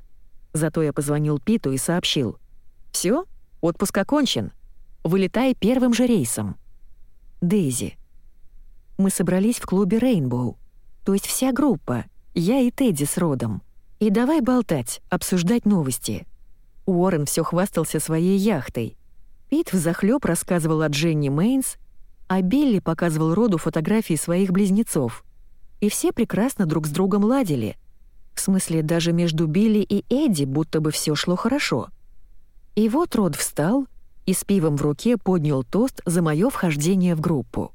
Зато я позвонил Питу и сообщил. «Всё, отпуск окончен. Вылетай первым же рейсом». Дейзи. Мы собрались в клубе «Рейнбоу», то есть вся группа, я и Тедди с Родом. И давай болтать, обсуждать новости. Уоррен все хвастался своей яхтой. Пит взахлёб рассказывал о Дженни Мейнс, а Билли показывал роду фотографии своих близнецов. И все прекрасно друг с другом ладили. В смысле, даже между Билли и Эдди будто бы все шло хорошо. И вот Род встал и с пивом в руке поднял тост за мое вхождение в группу.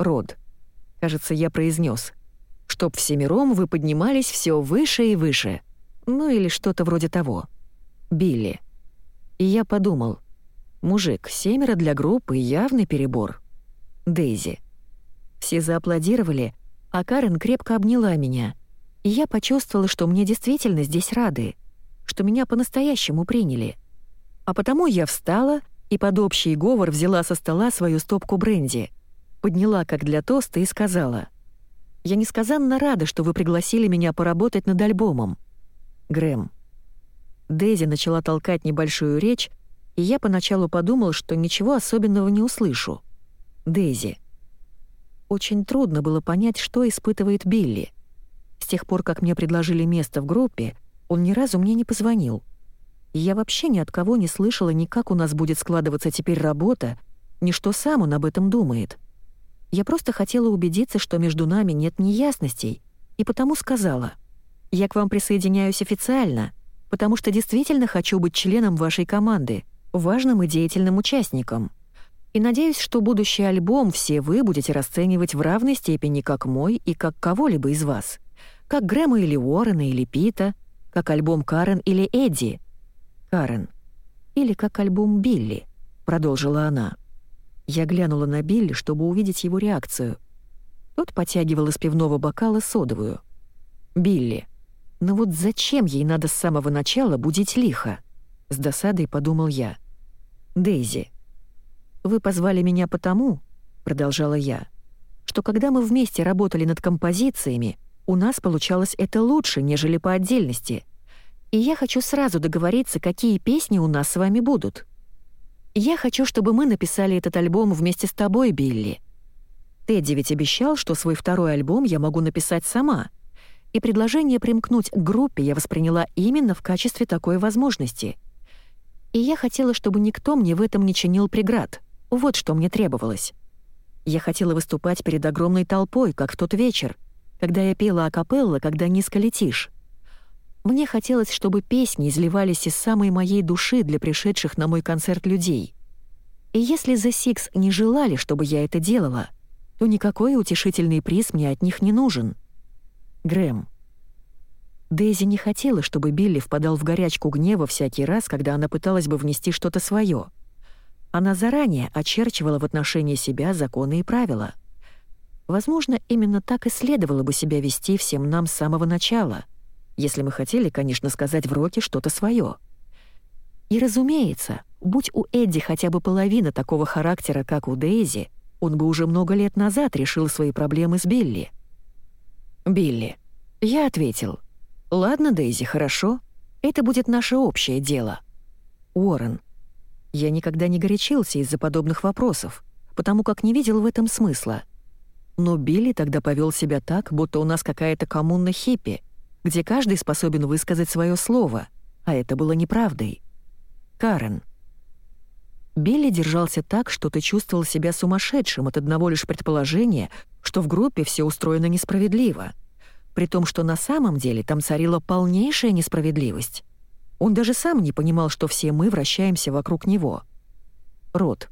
Род. Кажется, я произнес, чтоб всемиром вы поднимались все выше и выше. Ну или что-то вроде того. Билли. И я подумал, мужик, семеро для группы — явный перебор. Дейзи. Все зааплодировали, а Карен крепко обняла меня. И я почувствовала, что мне действительно здесь рады, что меня по-настоящему приняли. А потому я встала и под общий говор взяла со стола свою стопку бренди, подняла как для тоста и сказала, «Я несказанно рада, что вы пригласили меня поработать над альбомом. Грэм, Дейзи начала толкать небольшую речь, и я поначалу подумал, что ничего особенного не услышу. Дейзи. Очень трудно было понять, что испытывает Билли. С тех пор, как мне предложили место в группе, он ни разу мне не позвонил. Я вообще ни от кого не слышала ни как у нас будет складываться теперь работа, ни что сам он об этом думает. Я просто хотела убедиться, что между нами нет неясностей, И потому сказала, «Я к вам присоединяюсь официально, потому что действительно хочу быть членом вашей команды, важным и деятельным участником. И надеюсь, что будущий альбом все вы будете расценивать в равной степени как мой и как кого-либо из вас. Как Грэма или Уоррена или Пита, как альбом Карен или Эдди. Карен. Или как альбом Билли, продолжила она. Я глянула на Билли, чтобы увидеть его реакцию. Тот потягивал из пивного бокала содовую. Билли. Но «Ну вот зачем ей надо с самого начала будить лихо? С досадой подумал я. Дейзи. Вы позвали меня потому, продолжала я, что когда мы вместе работали над композициями, у нас получалось это лучше, нежели по отдельности. И я хочу сразу договориться, какие песни у нас с вами будут. Я хочу, чтобы мы написали этот альбом вместе с тобой, Билли. Тедди ведь обещал, что свой второй альбом я могу написать сама. И предложение примкнуть к группе я восприняла именно в качестве такой возможности. И я хотела, чтобы никто мне в этом не чинил преград. Вот что мне требовалось. Я хотела выступать перед огромной толпой, как в тот вечер, когда я пела акапелла, когда низко летишь. Мне хотелось, чтобы песни изливались из самой моей души для пришедших на мой концерт людей. И если The Six не желали, чтобы я это делала, то никакой утешительный приз мне от них не нужен. Грэм. Дейзи не хотела, чтобы Билли впадал в горячку гнева всякий раз, когда она пыталась бы внести что-то свое. Она заранее очерчивала в отношении себя законы и правила. Возможно, именно так и следовало бы себя вести всем нам с самого начала, если мы хотели, конечно, сказать в роке что-то свое. И разумеется, будь у Эдди хотя бы половина такого характера, как у Дейзи, он бы уже много лет назад решил свои проблемы с Билли. «Билли». Я ответил. «Ладно, Дейзи, хорошо. Это будет наше общее дело». Уоррен. Я никогда не горячился из-за подобных вопросов, потому как не видел в этом смысла. Но Билли тогда повел себя так, будто у нас какая-то коммуна хиппи, где каждый способен высказать свое слово, а это было неправдой. Карен. Билли держался так, что ты чувствовал себя сумасшедшим от одного лишь предположения, что в группе все устроено несправедливо, при том, что на самом деле там царила полнейшая несправедливость. Он даже сам не понимал, что все мы вращаемся вокруг него. Рот.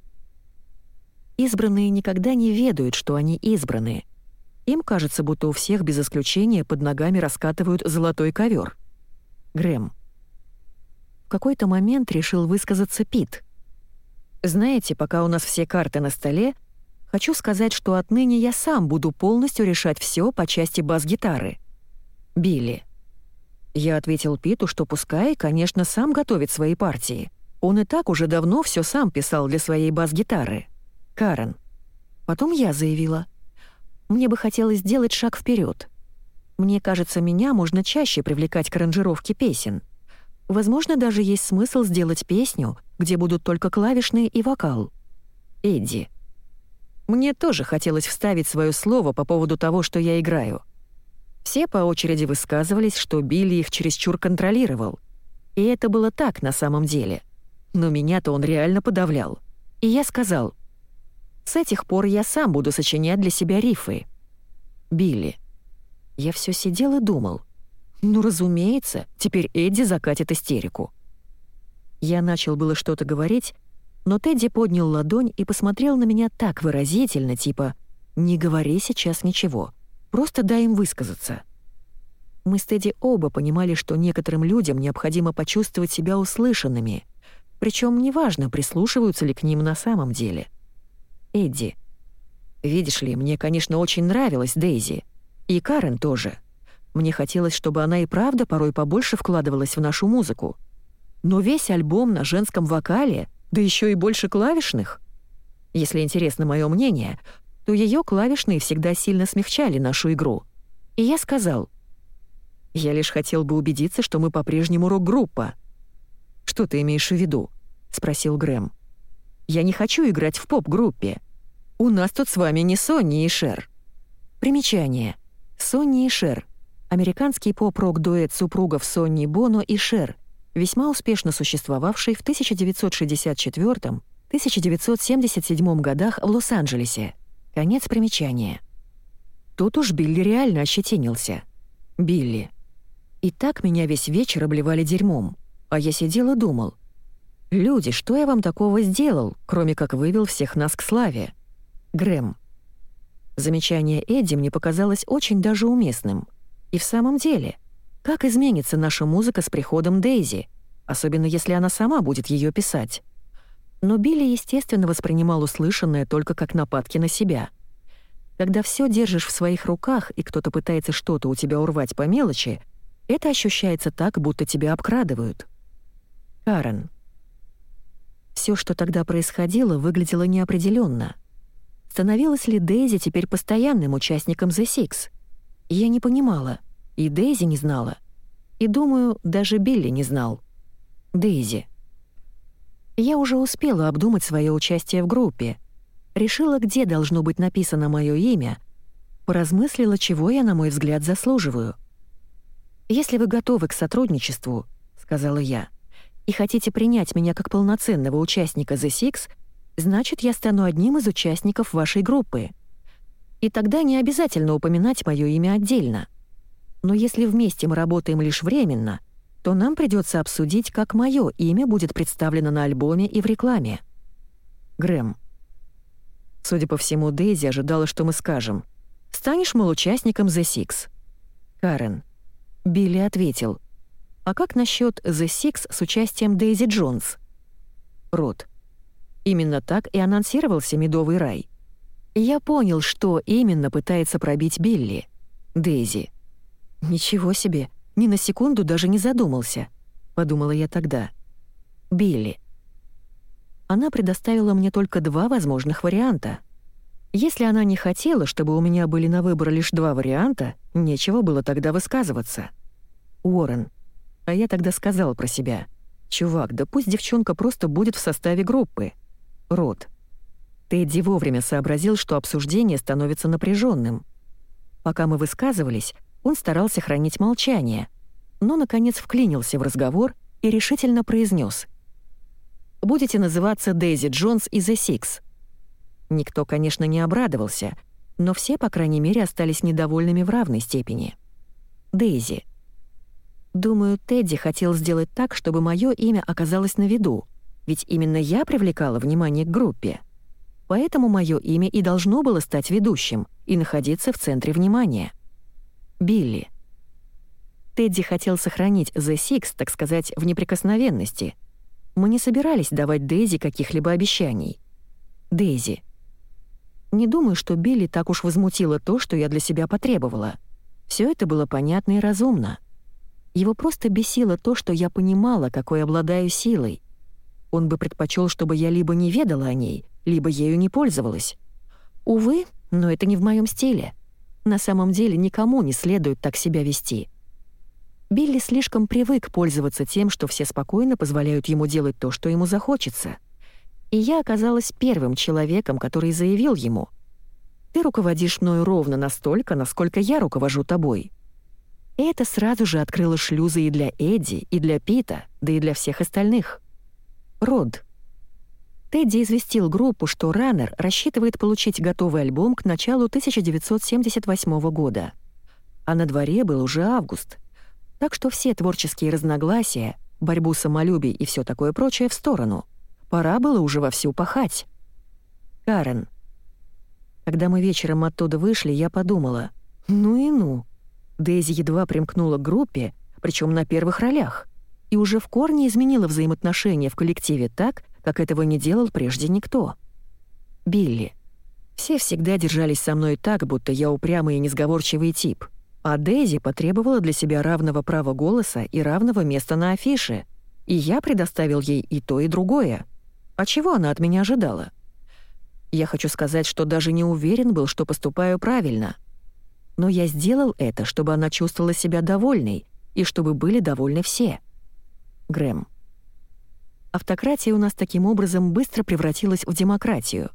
Избранные никогда не ведают, что они избранные. Им кажется, будто у всех без исключения под ногами раскатывают золотой ковер. Грэм. В какой-то момент решил высказаться Пит — знаете, пока у нас все карты на столе, хочу сказать, что отныне я сам буду полностью решать все по части бас-гитары. Билли. Я ответил Питу, что пускай, конечно, сам готовит свои партии. Он и так уже давно все сам писал для своей бас-гитары. Карен. Потом я заявила. Мне бы хотелось сделать шаг вперед. Мне кажется, меня можно чаще привлекать к аранжировке песен — Возможно, даже есть смысл сделать песню, где будут только клавишные и вокал. Эдди. Мне тоже хотелось вставить свое слово по поводу того, что я играю. Все по очереди высказывались, что Билли их чересчур контролировал. И это было так на самом деле. Но меня-то он реально подавлял. И я сказал, «С этих пор я сам буду сочинять для себя рифы». Билли. Я все сидел и думал — ну, разумеется, теперь Эдди закатит истерику. Я начал было что-то говорить, но Тедди поднял ладонь и посмотрел на меня так выразительно, типа «Не говори сейчас ничего, просто дай им высказаться». Мы с Тедди оба понимали, что некоторым людям необходимо почувствовать себя услышанными, причем неважно, прислушиваются ли к ним на самом деле. Эдди. Видишь ли, мне, конечно, очень нравилась Дейзи. И Карен тоже. Мне хотелось, чтобы она и правда порой побольше вкладывалась в нашу музыку. Но весь альбом на женском вокале, да еще и больше клавишных. Если интересно мое мнение, то ее клавишные всегда сильно смягчали нашу игру. И я сказал, «Я лишь хотел бы убедиться, что мы по-прежнему рок-группа». «Что ты имеешь в виду?» — спросил Грэм. «Я не хочу играть в поп-группе. У нас тут с вами не Сонни и Шер». Примечание. Сонни и Шер — американский поп-рок-дуэт супругов Сонни Боно и Шер, весьма успешно существовавший в 1964-1977 годах в Лос-Анджелесе. Конец примечания. Тут уж Билли реально ощетинился. Билли. И так меня весь вечер обливали дерьмом, а я сидел и думал. «Люди, что я вам такого сделал, кроме как вывел всех нас к славе?» Грэм. Замечание Эдди мне показалось очень даже уместным. И в самом деле, как изменится наша музыка с приходом Дейзи, особенно если она сама будет ее писать? Но Билли, естественно, воспринимал услышанное только как нападки на себя. Когда все держишь в своих руках, и кто-то пытается что-то у тебя урвать по мелочи, это ощущается так, будто тебя обкрадывают. Карен. Все, что тогда происходило, выглядело неопределенно. Становилась ли Дейзи теперь постоянным участником The Six? Я не понимала, и Дейзи не знала. И, думаю, даже Билли не знал. Дейзи. Я уже успела обдумать свое участие в группе, решила, где должно быть написано мое имя, поразмыслила, чего я, на мой взгляд, заслуживаю. «Если вы готовы к сотрудничеству», — сказала я, «и хотите принять меня как полноценного участника The Six, значит, я стану одним из участников вашей группы. И тогда не обязательно упоминать мое имя отдельно. Но если вместе мы работаем лишь временно — то нам придется обсудить, как мое имя будет представлено на альбоме и в рекламе. Грэм. Судя по всему, Дейзи ожидала, что мы скажем. «Станешь, мол, участником The Six». Карен. Билли ответил. «А как насчет The Six с участием Дейзи Джонс?» Рот. Именно так и анонсировался «Медовый рай». Я понял, что именно пытается пробить Билли. Дейзи. «Ничего себе, ни на секунду даже не задумался», — подумала я тогда. «Билли». Она предоставила мне только два возможных варианта. Если она не хотела, чтобы у меня были на выбор лишь два варианта, нечего было тогда высказываться. Уоррен. А я тогда сказал про себя. «Чувак, да пусть девчонка просто будет в составе группы». Рот. Тедди вовремя сообразил, что обсуждение становится напряженным. Пока мы высказывались, он старался хранить молчание, но, наконец, вклинился в разговор и решительно произнес: «Будете называться Дейзи Джонс и The Six». Никто, конечно, не обрадовался, но все, по крайней мере, остались недовольными в равной степени. Дейзи. Думаю, Тедди хотел сделать так, чтобы мое имя оказалось на виду, ведь именно я привлекала внимание к группе. Поэтому мое имя и должно было стать ведущим и находиться в центре внимания. Билли. Тедди хотел сохранить The Six, так сказать, в неприкосновенности. Мы не собирались давать Дейзи каких-либо обещаний. Дейзи. Не думаю, что Билли так уж возмутило то, что я для себя потребовала. Все это было понятно и разумно. Его просто бесило то, что я понимала, какой обладаю силой. Он бы предпочел, чтобы я либо не ведала о ней, либо ею не пользовалась. Увы, но это не в моем стиле. На самом деле никому не следует так себя вести. Билли слишком привык пользоваться тем, что все спокойно позволяют ему делать то, что ему захочется. И я оказалась первым человеком, который заявил ему «Ты руководишь мною ровно настолько, насколько я руковожу тобой». И это сразу же открыло шлюзы и для Эдди, и для Пита, да и для всех остальных. Род. Тедди известил группу, что Раннер рассчитывает получить готовый альбом к началу 1978 года. А на дворе был уже август. Так что все творческие разногласия, борьбу самолюбий и все такое прочее в сторону. Пора было уже вовсю пахать. Карен. Когда мы вечером оттуда вышли, я подумала, ну и ну. Дейзи едва примкнула к группе, причем на первых ролях, и уже в корне изменила взаимоотношения в коллективе так, как этого не делал прежде никто. Билли. Все всегда держались со мной так, будто я упрямый и несговорчивый тип. А Дейзи потребовала для себя равного права голоса и равного места на афише. И я предоставил ей и то, и другое. А чего она от меня ожидала? Я хочу сказать, что даже не уверен был, что поступаю правильно. Но я сделал это, чтобы она чувствовала себя довольной, и чтобы были довольны все. Грэм. Автократия у нас таким образом быстро превратилась в демократию.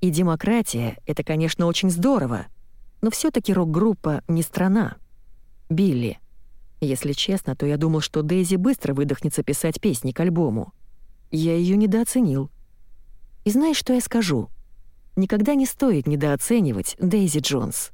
И демократия — это, конечно, очень здорово, но все таки рок-группа не страна. Билли. Если честно, то я думал, что Дейзи быстро выдохнется писать песни к альбому. Я ее недооценил. И знаешь, что я скажу? Никогда не стоит недооценивать Дейзи Джонс.